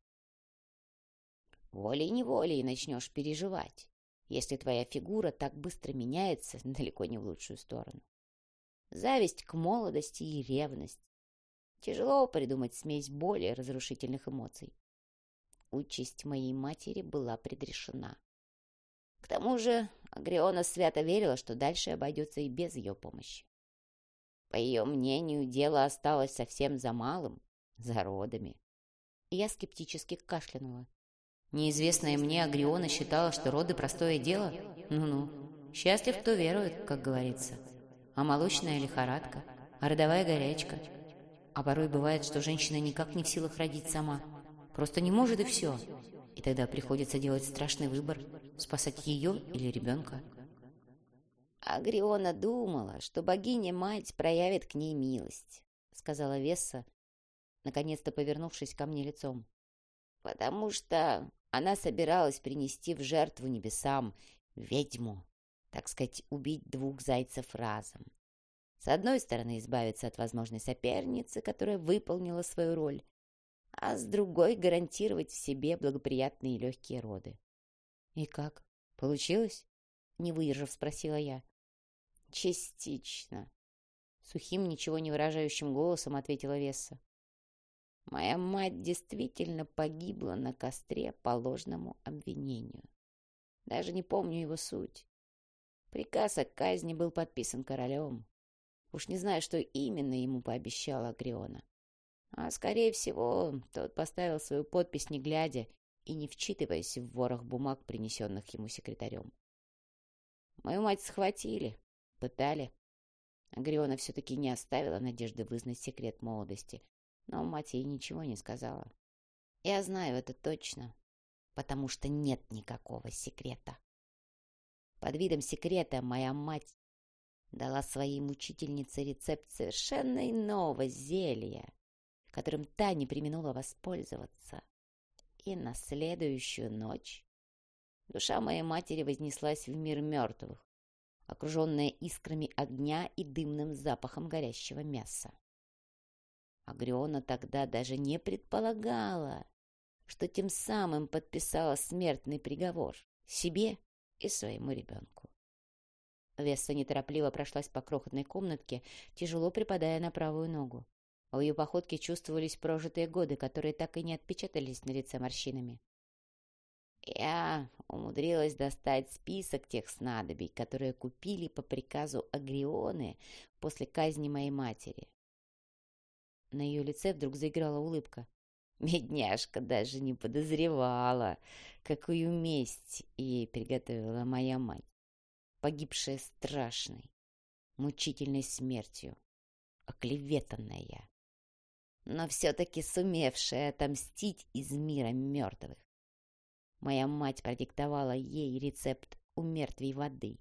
Волей-неволей начнешь переживать если твоя фигура так быстро меняется далеко не в лучшую сторону. зависть к молодости и ревность. Тяжело придумать смесь более разрушительных эмоций. Участь моей матери была предрешена. К тому же Агриона свято верила, что дальше обойдется и без ее помощи. По ее мнению, дело осталось совсем за малым, за родами. Я скептически кашлянула. Неизвестная мне Агриона считала, что роды простое дело. Ну-ну, счастлив, кто верует, как говорится. А молочная лихорадка, а родовая горячка. А порой бывает, что женщина никак не в силах родить сама. Просто не может и все. И тогда приходится делать страшный выбор, спасать ее или ребенка. Агриона думала, что богиня-мать проявит к ней милость, сказала Весса, наконец-то повернувшись ко мне лицом. Потому что она собиралась принести в жертву небесам ведьму, так сказать, убить двух зайцев разом. С одной стороны, избавиться от возможной соперницы, которая выполнила свою роль, а с другой гарантировать в себе благоприятные легкие роды. «И как? Получилось?» — не выдержав, спросила я. «Частично», — сухим, ничего не выражающим голосом ответила Весса. «Моя мать действительно погибла на костре по ложному обвинению. Даже не помню его суть. Приказ о казни был подписан королем. Уж не знаю, что именно ему пообещала Агриона. А, скорее всего, тот поставил свою подпись не глядя и не вчитываясь в ворох бумаг, принесенных ему секретарем. Мою мать схватили, Пытали. Агриона все-таки не оставила надежды вызнать секрет молодости, но мать ей ничего не сказала. Я знаю это точно, потому что нет никакого секрета. Под видом секрета моя мать дала своей мучительнице рецепт совершенно иного зелья, которым та не применула воспользоваться. И на следующую ночь душа моей матери вознеслась в мир мертвых, окруженная искрами огня и дымным запахом горящего мяса. Агриона тогда даже не предполагала, что тем самым подписала смертный приговор себе и своему ребенку. Весса неторопливо прошлась по крохотной комнатке, тяжело припадая на правую ногу. А в ее походке чувствовались прожитые годы, которые так и не отпечатались на лице морщинами. Я умудрилась достать список тех снадобий, которые купили по приказу Агрионы после казни моей матери. На ее лице вдруг заиграла улыбка. Бедняжка даже не подозревала, какую месть ей приготовила моя мать, погибшая страшной, мучительной смертью, оклеветанная, но все-таки сумевшая отомстить из мира мертвых. Моя мать продиктовала ей рецепт у мертвей воды,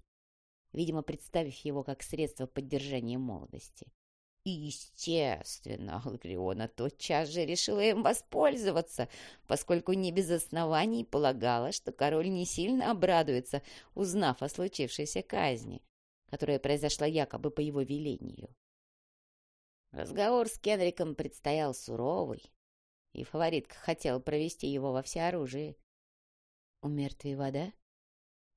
видимо, представив его как средство поддержания молодости. И, естественно, Алгриона тотчас же решила им воспользоваться, поскольку не без оснований полагала, что король не сильно обрадуется, узнав о случившейся казни, которая произошла якобы по его велению. Разговор с Кенриком предстоял суровый, и фаворитка хотела провести его во всеоружии. «У мертвей вода?»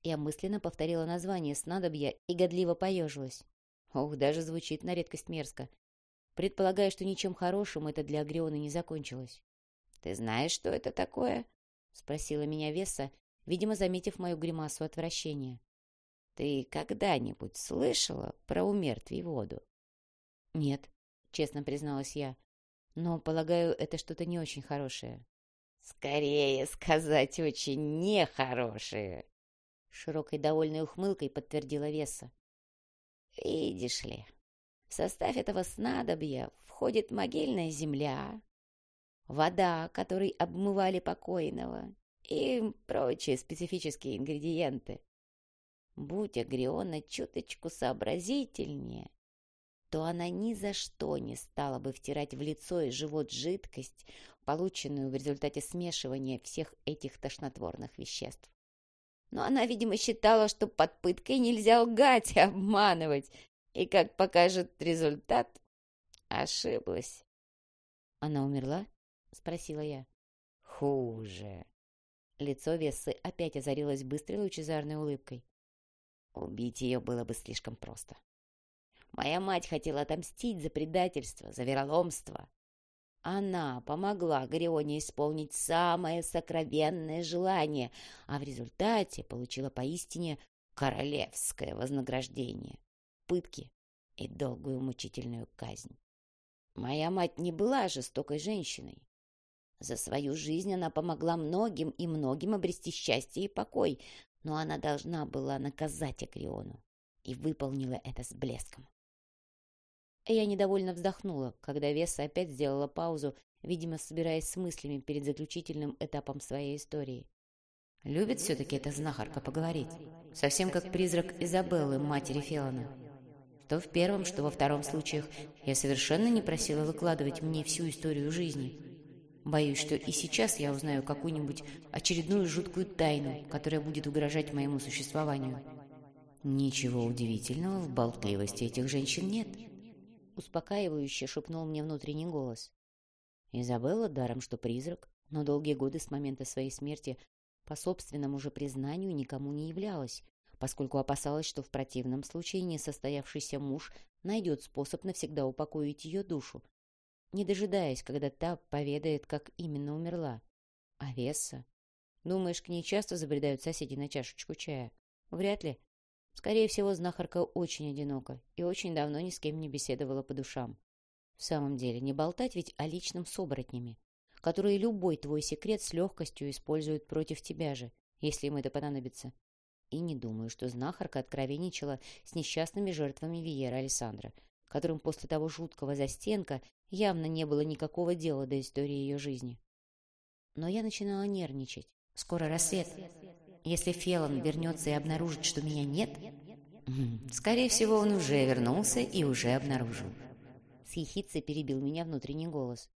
Я мысленно повторила название снадобья и годливо поежилась. Ох, даже звучит на редкость мерзко. Предполагаю, что ничем хорошим это для Агриона не закончилось. «Ты знаешь, что это такое?» — спросила меня Веса, видимо, заметив мою гримасу отвращения. «Ты когда-нибудь слышала про умертвий воду?» «Нет», — честно призналась я. «Но, полагаю, это что-то не очень хорошее». Скорее сказать, очень нехорошие. Широкой довольной ухмылкой подтвердила Веса. Видишь ли, в состав этого снадобья входит могильная земля, вода, которой обмывали покойного, и прочие специфические ингредиенты. Будь Агриона чуточку сообразительнее, то она ни за что не стала бы втирать в лицо и живот жидкость, полученную в результате смешивания всех этих тошнотворных веществ. Но она, видимо, считала, что под пыткой нельзя лгать и обманывать, и, как покажет результат, ошиблась. «Она умерла?» — спросила я. «Хуже». Лицо Вессы опять озарилось быстрой лучезарной улыбкой. Убить ее было бы слишком просто. Моя мать хотела отомстить за предательство, за вероломство. Она помогла Гарионе исполнить самое сокровенное желание, а в результате получила поистине королевское вознаграждение — пытки и долгую мучительную казнь. Моя мать не была жестокой женщиной. За свою жизнь она помогла многим и многим обрести счастье и покой, но она должна была наказать Акриону и выполнила это с блеском. Я недовольно вздохнула, когда Веса опять сделала паузу, видимо, собираясь с мыслями перед заключительным этапом своей истории. Любит все-таки эта знахарка поговорить, совсем как призрак Изабеллы, матери Фелана. Что в первом, что во втором случаях я совершенно не просила выкладывать мне всю историю жизни. Боюсь, что и сейчас я узнаю какую-нибудь очередную жуткую тайну, которая будет угрожать моему существованию. Ничего удивительного в болтливости этих женщин нет. Успокаивающе шепнул мне внутренний голос. Изабелла, даром что призрак, но долгие годы с момента своей смерти по собственному же признанию никому не являлась, поскольку опасалась, что в противном случае несостоявшийся муж найдет способ навсегда упокоить ее душу, не дожидаясь, когда та поведает, как именно умерла. А Весса? Думаешь, к ней часто забредают соседи на чашечку чая? Вряд ли. Скорее всего, знахарка очень одинока и очень давно ни с кем не беседовала по душам. В самом деле, не болтать ведь о личном с оборотнями, которые любой твой секрет с легкостью используют против тебя же, если им это понадобится. И не думаю, что знахарка откровенничала с несчастными жертвами Виера Александра, которым после того жуткого застенка явно не было никакого дела до истории ее жизни. Но я начинала нервничать. Скоро рассвет. Если Фелон вернется и обнаружит, что меня нет, скорее всего, он уже вернулся и уже обнаружил. С перебил меня внутренний голос.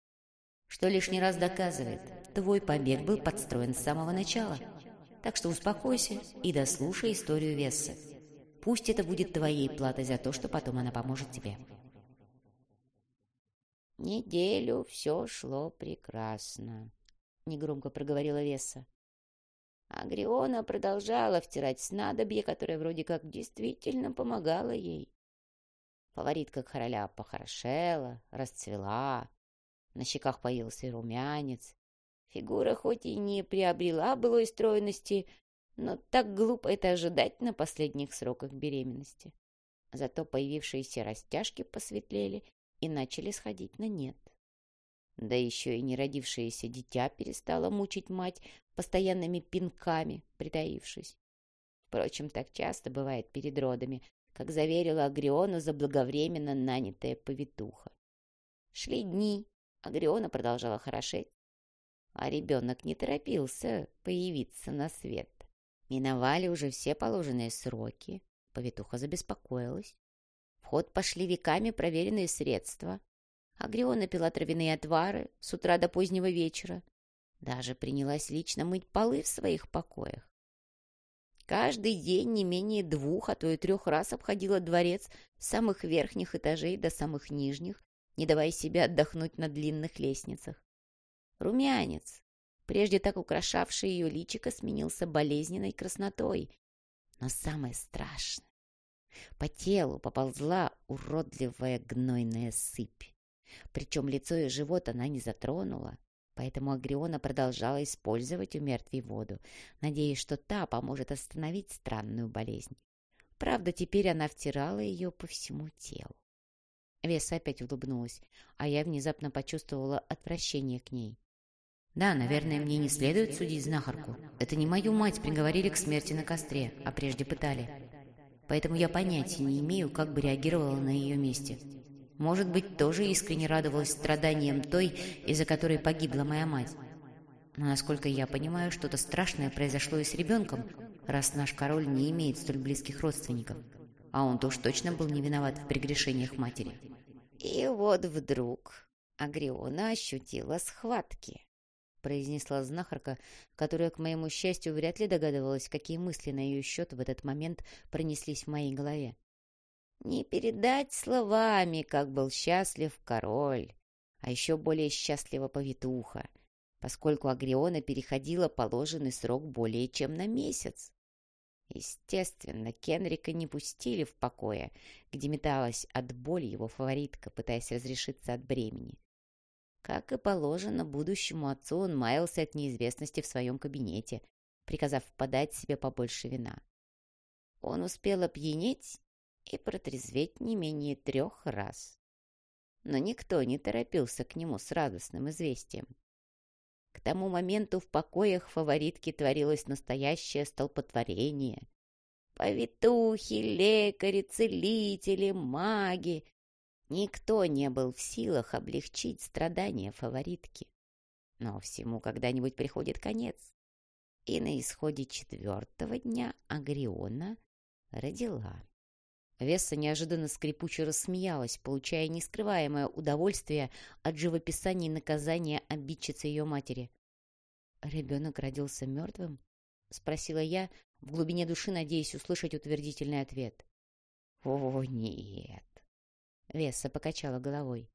Что лишний раз доказывает, твой побег был подстроен с самого начала. Так что успокойся и дослушай историю Весса. Пусть это будет твоей платой за то, что потом она поможет тебе. Неделю все шло прекрасно, — негромко проговорила Весса. Агриона продолжала втирать снадобье, которое вроде как действительно помогало ей. Фаворитка короля похорошела, расцвела, на щеках появился румянец. Фигура хоть и не приобрела былой стройности, но так глупо это ожидать на последних сроках беременности. Зато появившиеся растяжки посветлели и начали сходить на нет. Да еще и неродившееся дитя перестало мучить мать постоянными пинками, притаившись. Впрочем, так часто бывает перед родами, как заверила Агриона заблаговременно нанятая повитуха. Шли дни, Агриона продолжала хорошеть, а ребенок не торопился появиться на свет. Миновали уже все положенные сроки, повитуха забеспокоилась. В ход пошли веками проверенные средства, Агриона пила травяные отвары с утра до позднего вечера. Даже принялась лично мыть полы в своих покоях. Каждый день не менее двух, а то и трех раз обходила дворец с самых верхних этажей до самых нижних, не давая себе отдохнуть на длинных лестницах. Румянец, прежде так украшавший ее личико, сменился болезненной краснотой. Но самое страшное — по телу поползла уродливая гнойная сыпь. Причем лицо и живот она не затронула, поэтому Агриона продолжала использовать у мертвей воду, надеясь, что та поможет остановить странную болезнь. Правда, теперь она втирала ее по всему телу. Веса опять улыбнулась, а я внезапно почувствовала отвращение к ней. «Да, наверное, мне не следует судить знахарку. Это не мою мать приговорили к смерти на костре, а прежде пытали. Поэтому я понятия не имею, как бы реагировала на ее месте. Может быть, тоже искренне радовалась страданиям той, из-за которой погибла моя мать. Но, насколько я понимаю, что-то страшное произошло и с ребенком, раз наш король не имеет столь близких родственников. А он-то уж точно был не виноват в прегрешениях матери. И вот вдруг Агриона ощутила схватки, произнесла знахарка, которая, к моему счастью, вряд ли догадывалась, какие мысли на ее счет в этот момент пронеслись в моей голове. Не передать словами, как был счастлив король, а еще более счастлива повитуха, поскольку Агриона переходила положенный срок более чем на месяц. Естественно, Кенрика не пустили в покое, где металась от боли его фаворитка, пытаясь разрешиться от бремени. Как и положено будущему отцу, он маялся от неизвестности в своем кабинете, приказав подать себе побольше вина. Он успел опьянеть и протрезветь не менее трех раз. Но никто не торопился к нему с радостным известием. К тому моменту в покоях фаворитки творилось настоящее столпотворение. Повитухи, лекари, целители, маги. Никто не был в силах облегчить страдания фаворитки. Но всему когда-нибудь приходит конец. И на исходе четвертого дня Агриона родила. Весса неожиданно скрипуче рассмеялась, получая нескрываемое удовольствие от живописания наказания обидчицы ее матери. «Ребенок родился мертвым?» — спросила я, в глубине души надеясь услышать утвердительный ответ. «О, нет!» — Весса покачала головой.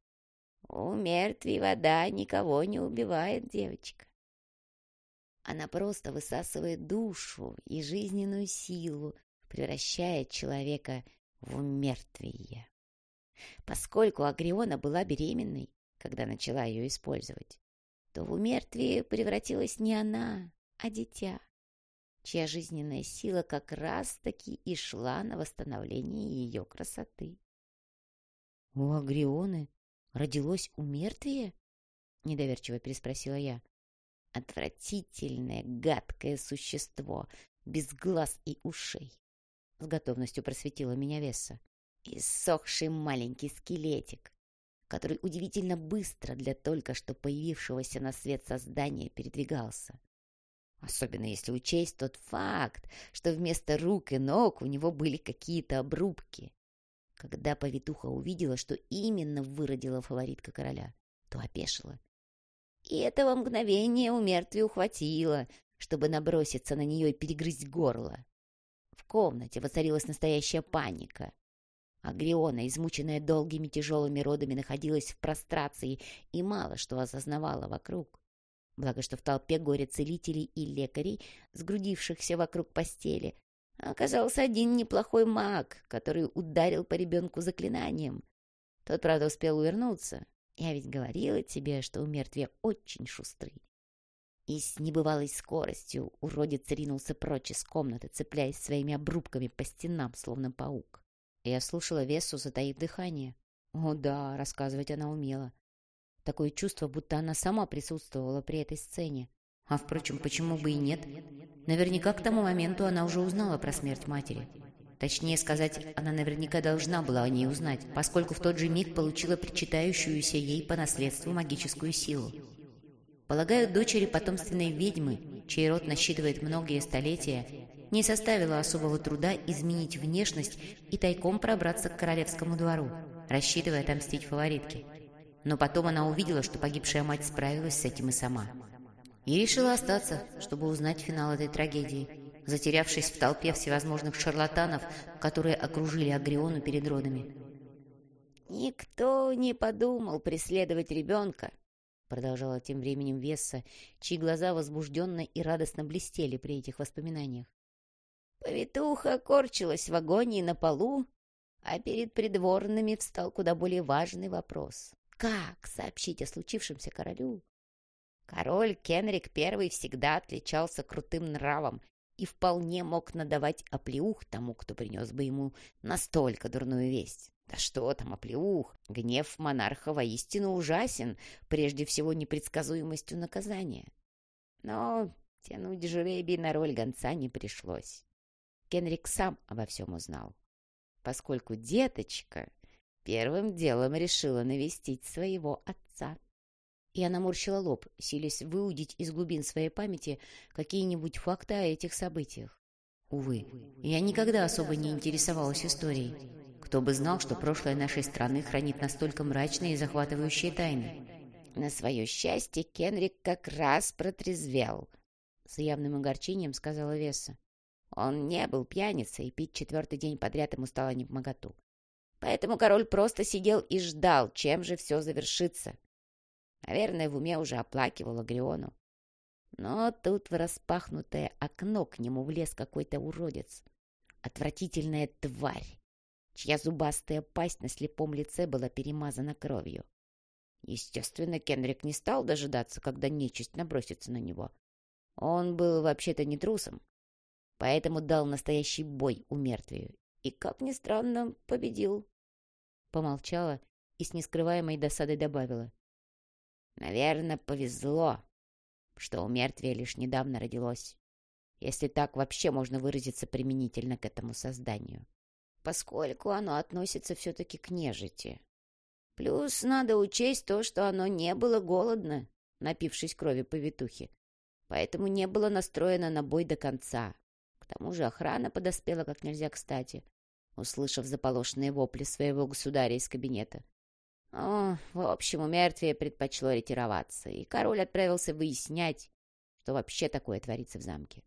«У мертвей вода никого не убивает, девочка. Она просто высасывает душу и жизненную силу, превращая человека в мертвие. Поскольку Агриона была беременной, когда начала ее использовать, то в умертвие превратилась не она, а дитя, чья жизненная сила как раз-таки и шла на восстановление ее красоты. — У Агрионы родилось умертвие? — недоверчиво переспросила я. — Отвратительное, гадкое существо, без глаз и ушей. — с готовностью просветила меня Весса. «Иссохший маленький скелетик, который удивительно быстро для только что появившегося на свет создания передвигался. Особенно если учесть тот факт, что вместо рук и ног у него были какие-то обрубки. Когда повитуха увидела, что именно выродила фаворитка короля, то опешила. И этого мгновения у мертвия ухватило, чтобы наброситься на нее и перегрызть горло комнате воцарилась настоящая паника. Агриона, измученная долгими тяжелыми родами, находилась в прострации и мало что осознавала вокруг. Благо, что в толпе горе-целителей и лекарей, сгрудившихся вокруг постели, оказался один неплохой маг, который ударил по ребенку заклинанием. Тот, правда, успел увернуться. Я ведь говорила тебе, что у мертвия очень шустрый. И с небывалой скоростью уродец ринулся прочь из комнаты, цепляясь своими обрубками по стенам, словно паук. Я слушала Весу, затаив дыхание. О да, рассказывать она умела. Такое чувство, будто она сама присутствовала при этой сцене. А, впрочем, почему бы и нет? Наверняка к тому моменту она уже узнала про смерть матери. Точнее сказать, она наверняка должна была о ней узнать, поскольку в тот же миг получила причитающуюся ей по наследству магическую силу. Полагаю, дочери потомственной ведьмы, чей род насчитывает многие столетия, не составило особого труда изменить внешность и тайком пробраться к королевскому двору, рассчитывая отомстить фаворитке. Но потом она увидела, что погибшая мать справилась с этим и сама. И решила остаться, чтобы узнать финал этой трагедии, затерявшись в толпе всевозможных шарлатанов, которые окружили Агриону перед родами. «Никто не подумал преследовать ребенка, продолжала тем временем Весса, чьи глаза возбужденно и радостно блестели при этих воспоминаниях. Повитуха корчилась в агонии на полу, а перед придворными встал куда более важный вопрос. Как сообщить о случившемся королю? Король Кенрик I всегда отличался крутым нравом и вполне мог надавать оплеух тому, кто принес бы ему настолько дурную весть. Да что там, оплеух! Гнев монарха воистину ужасен, прежде всего непредсказуемостью наказания. Но тянуть жребий на роль гонца не пришлось. Кенрик сам обо всем узнал, поскольку деточка первым делом решила навестить своего отца. И она морщила лоб, силясь выудить из глубин своей памяти какие-нибудь факты о этих событиях. Увы, я никогда особо не интересовалась историей. Кто бы знал, что прошлое нашей страны хранит настолько мрачные и захватывающие тайны. На свое счастье, Кенрик как раз протрезвел. С явным огорчением сказала Веса. Он не был пьяницей, и пить четвертый день подряд ему стало не в моготу. Поэтому король просто сидел и ждал, чем же все завершится. Наверное, в уме уже оплакивал Агриону. Но тут в распахнутое окно к нему влез какой-то уродец. Отвратительная тварь, чья зубастая пасть на слепом лице была перемазана кровью. Естественно, Кенрик не стал дожидаться, когда нечисть набросится на него. Он был вообще-то не трусом, поэтому дал настоящий бой у мертвию. И, как ни странно, победил. Помолчала и с нескрываемой досадой добавила. Наверное, повезло, что у мертвия лишь недавно родилось. Если так вообще можно выразиться применительно к этому созданию. Поскольку оно относится все-таки к нежити. Плюс надо учесть то, что оно не было голодно, напившись крови повитухи. Поэтому не было настроено на бой до конца. К тому же охрана подоспела как нельзя кстати, услышав заполошенные вопли своего государя из кабинета. О, в общем, у мертвия предпочло ретироваться, и король отправился выяснять, что вообще такое творится в замке.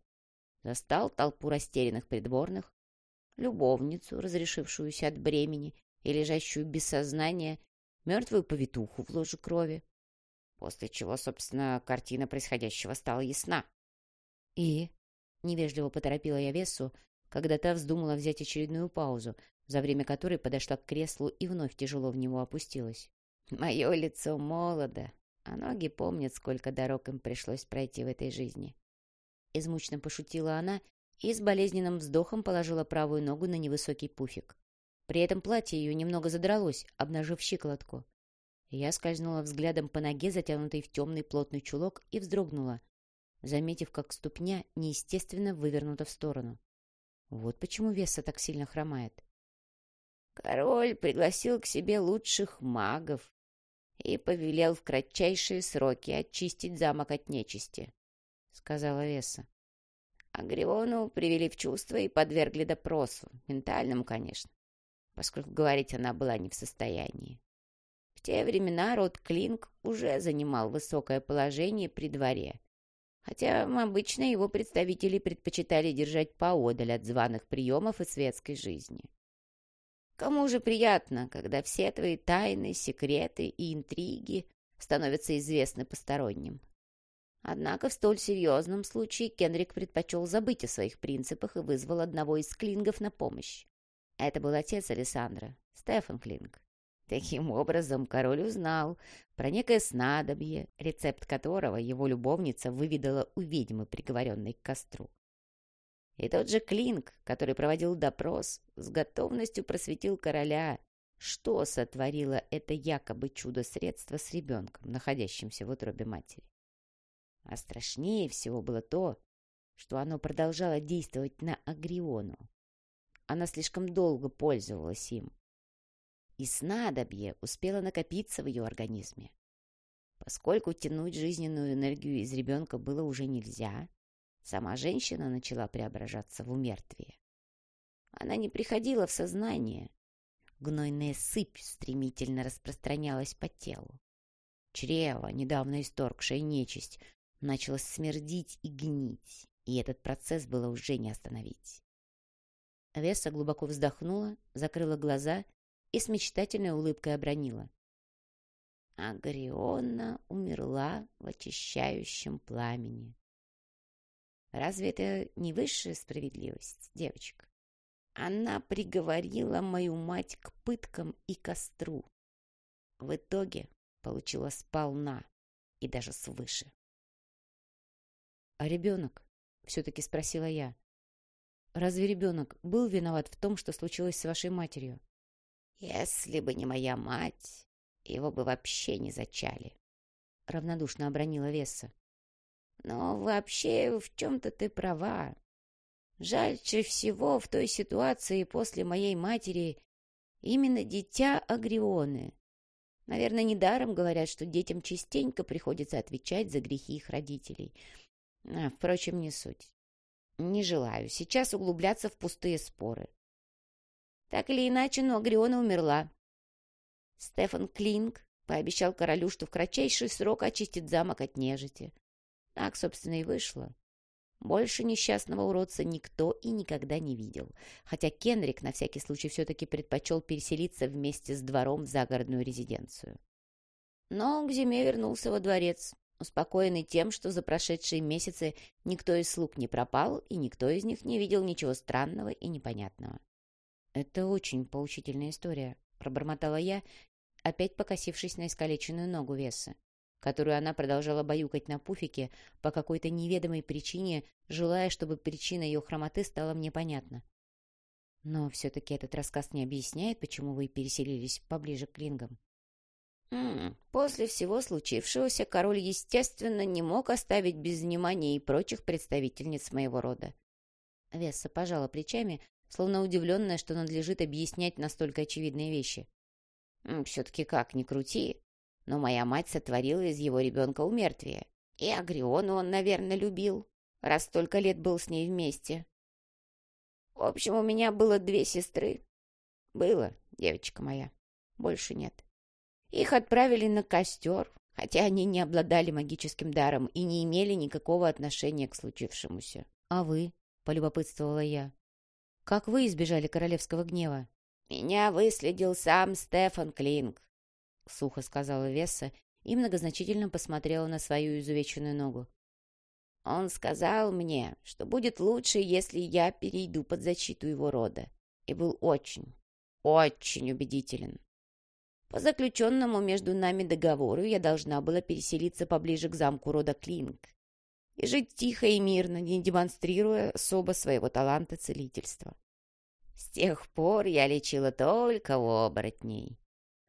Застал толпу растерянных придворных, любовницу, разрешившуюся от бремени и лежащую без сознания, мертвую повитуху в ложе крови. После чего, собственно, картина происходящего стала ясна. «И?» — невежливо поторопила я Весу, когда та вздумала взять очередную паузу, за время которой подошла к креслу и вновь тяжело в него опустилась. «Мое лицо молодо, а ноги помнят, сколько дорог им пришлось пройти в этой жизни». Измучно пошутила она и с болезненным вздохом положила правую ногу на невысокий пуфик. При этом платье ее немного задралось, обнажив щиколотку. Я скользнула взглядом по ноге, затянутой в темный плотный чулок, и вздрогнула, заметив, как ступня неестественно вывернута в сторону. Вот почему Веса так сильно хромает. Король пригласил к себе лучших магов и повелел в кратчайшие сроки очистить замок от нечисти, — сказала Веса. Агриону привели в чувство и подвергли допросу, ментальному, конечно, поскольку говорить она была не в состоянии. В те времена род Клинк уже занимал высокое положение при дворе хотя обычно его представители предпочитали держать поодаль от званых приемов и светской жизни. Кому же приятно, когда все твои тайны, секреты и интриги становятся известны посторонним? Однако в столь серьезном случае Кенрик предпочел забыть о своих принципах и вызвал одного из клингов на помощь. Это был отец Александра, Стефан Клинг. Таким образом, король узнал про некое снадобье, рецепт которого его любовница выведала у ведьмы, приговоренной к костру. И тот же Клинк, который проводил допрос, с готовностью просветил короля, что сотворило это якобы чудо-средство с ребенком, находящимся в утробе матери. А страшнее всего было то, что оно продолжало действовать на Агриону. Она слишком долго пользовалась им, и снадобье успело накопиться в ее организме. Поскольку тянуть жизненную энергию из ребенка было уже нельзя, сама женщина начала преображаться в умертвие. Она не приходила в сознание. Гнойная сыпь стремительно распространялась по телу. Чрево, недавно исторгшее нечисть, начало смердить и гнить, и этот процесс было уже не остановить. Веса глубоко вздохнула, закрыла глаза и с мечтательной улыбкой обронила. Агриона умерла в очищающем пламени. Разве это не высшая справедливость, девочка? Она приговорила мою мать к пыткам и костру. В итоге получила сполна и даже свыше. — А ребенок? — все-таки спросила я. — Разве ребенок был виноват в том, что случилось с вашей матерью? — если бы не моя мать, его бы вообще не зачали. Равнодушно обронила Весса. Но вообще в чем-то ты права. Жальче всего в той ситуации после моей матери именно дитя Агрионы. Наверное, недаром говорят, что детям частенько приходится отвечать за грехи их родителей. А, впрочем, не суть. Не желаю сейчас углубляться в пустые споры. Так или иначе, но Агриона умерла. Стефан Клинк пообещал королю, что в кратчайший срок очистит замок от нежити. Так, собственно, и вышло. Больше несчастного уродца никто и никогда не видел, хотя Кенрик на всякий случай все-таки предпочел переселиться вместе с двором в загородную резиденцию. Но к зиме вернулся во дворец успокоенный тем, что за прошедшие месяцы никто из слуг не пропал, и никто из них не видел ничего странного и непонятного. «Это очень поучительная история», — пробормотала я, опять покосившись на искалеченную ногу Весы, которую она продолжала баюкать на пуфике по какой-то неведомой причине, желая, чтобы причина ее хромоты стала мне понятна. Но все-таки этот рассказ не объясняет, почему вы переселились поближе к лингам. После всего случившегося король, естественно, не мог оставить без внимания и прочих представительниц моего рода. Весса пожала плечами, словно удивленная, что надлежит объяснять настолько очевидные вещи. «Все-таки как ни крути, но моя мать сотворила из его ребенка умертвие. И Агриону он, наверное, любил, раз столько лет был с ней вместе. В общем, у меня было две сестры. Было, девочка моя, больше нет. Их отправили на костер, хотя они не обладали магическим даром и не имели никакого отношения к случившемуся. «А вы?» — полюбопытствовала я. «Как вы избежали королевского гнева?» «Меня выследил сам Стефан Клинг», — сухо сказала Весса и многозначительно посмотрела на свою изувеченную ногу. «Он сказал мне, что будет лучше, если я перейду под защиту его рода, и был очень, очень убедителен. По заключенному между нами договору я должна была переселиться поближе к замку рода Клинг и жить тихо и мирно, не демонстрируя особо своего таланта целительства. С тех пор я лечила только оборотней.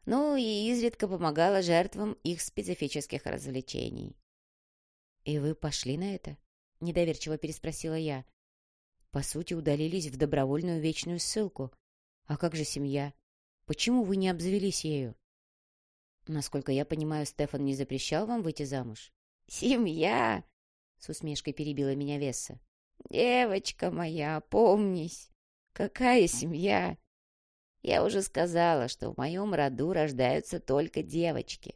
Ну и изредка помогала жертвам их специфических развлечений. «И вы пошли на это?» — недоверчиво переспросила я. «По сути, удалились в добровольную вечную ссылку. А как же семья? Почему вы не обзавелись ею? Насколько я понимаю, Стефан не запрещал вам выйти замуж? Семья! С усмешкой перебила меня Весса. Девочка моя, помнись. Какая семья? Я уже сказала, что в моем роду рождаются только девочки.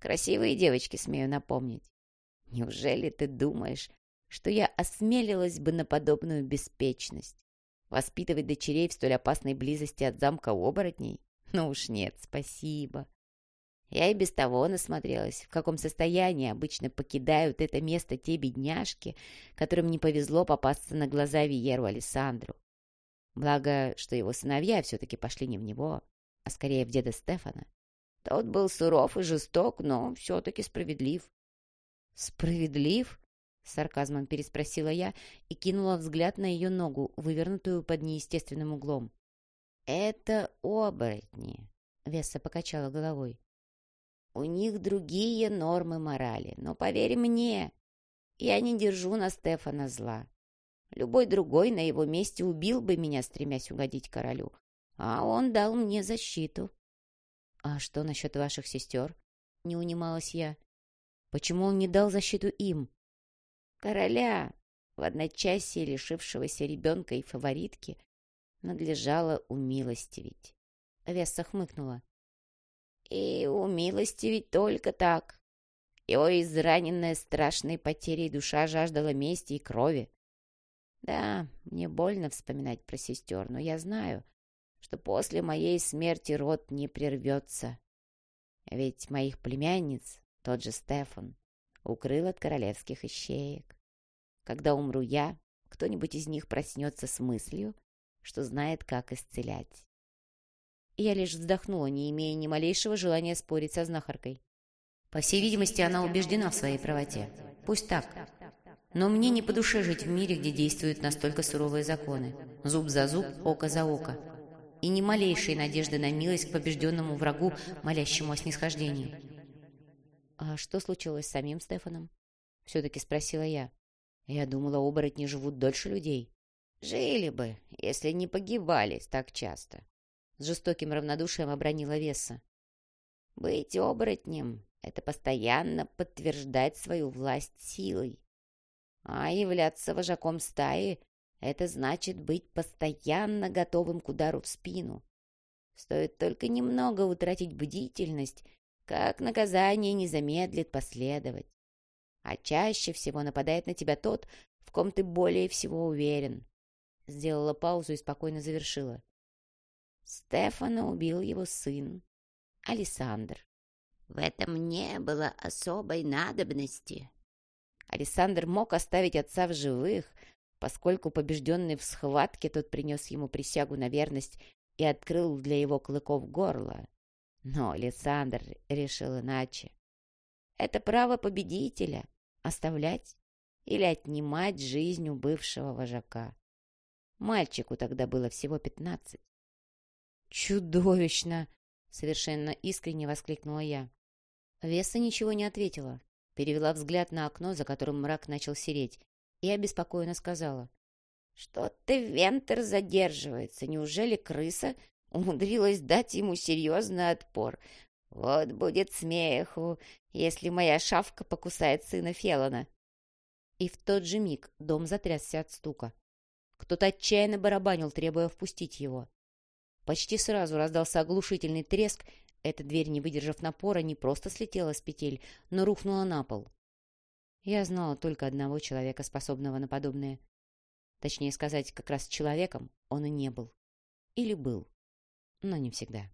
Красивые девочки, смею напомнить. Неужели ты думаешь, что я осмелилась бы на подобную беспечность? Воспитывать дочерей в столь опасной близости от замка оборотней? Ну уж нет, спасибо. Я и без того насмотрелась, в каком состоянии обычно покидают это место те бедняжки, которым не повезло попасться на глаза Виеру Александру. Благо, что его сыновья все-таки пошли не в него, а скорее в деда Стефана. Тот был суров и жесток, но все-таки справедлив. «Справедлив?» сарказмом переспросила я и кинула взгляд на ее ногу, вывернутую под неестественным углом. «Это оборотни», — Весса покачала головой. «У них другие нормы морали, но поверь мне, я не держу на Стефана зла. Любой другой на его месте убил бы меня, стремясь угодить королю, а он дал мне защиту». «А что насчет ваших сестер?» — не унималась я. «Почему он не дал защиту им?» Короля, в одночасье лишившегося ребенка и фаворитки, надлежало умилостивить. Весса хмыкнула. И умилостивить только так. Его израненная страшной потерей душа жаждала мести и крови. Да, мне больно вспоминать про сестер, но я знаю, что после моей смерти род не прервется. Ведь моих племянниц, тот же Стефан, укрыл от королевских ищеек. Когда умру я, кто-нибудь из них проснется с мыслью, что знает, как исцелять. Я лишь вздохнула, не имея ни малейшего желания спорить со знахаркой. По всей видимости, она убеждена в своей правоте. Пусть так. Но мне не по душе жить в мире, где действуют настолько суровые законы. Зуб за зуб, око за око. И ни малейшей надежды на милость к побежденному врагу, молящему о снисхождении. «А что случилось с самим Стефаном?» — все-таки спросила я. Я думала, оборотни живут дольше людей. «Жили бы, если не погибали так часто», — с жестоким равнодушием обронила Веса. «Быть оборотнем — это постоянно подтверждать свою власть силой. А являться вожаком стаи — это значит быть постоянно готовым к удару в спину. Стоит только немного утратить бдительность — как наказание не замедлит последовать. А чаще всего нападает на тебя тот, в ком ты более всего уверен. Сделала паузу и спокойно завершила. Стефана убил его сын, Александр. В этом не было особой надобности. Александр мог оставить отца в живых, поскольку побежденный в схватке тот принес ему присягу на верность и открыл для его клыков горло. Но Александр решил иначе. Это право победителя — оставлять или отнимать жизнь у бывшего вожака. Мальчику тогда было всего пятнадцать. «Чудовищно!» — совершенно искренне воскликнула я. Веса ничего не ответила, перевела взгляд на окно, за которым мрак начал сереть, и обеспокоенно сказала. «Что-то Вентер задерживается. Неужели крыса умудрилась дать ему серьезный отпор? Вот будет смеху, если моя шавка покусает сына Фелона». И в тот же миг дом затрясся от стука. Кто-то отчаянно барабанил, требуя впустить его. Почти сразу раздался оглушительный треск, эта дверь, не выдержав напора, не просто слетела с петель, но рухнула на пол. Я знала только одного человека, способного на подобное. Точнее сказать, как раз человеком он и не был. Или был, но не всегда.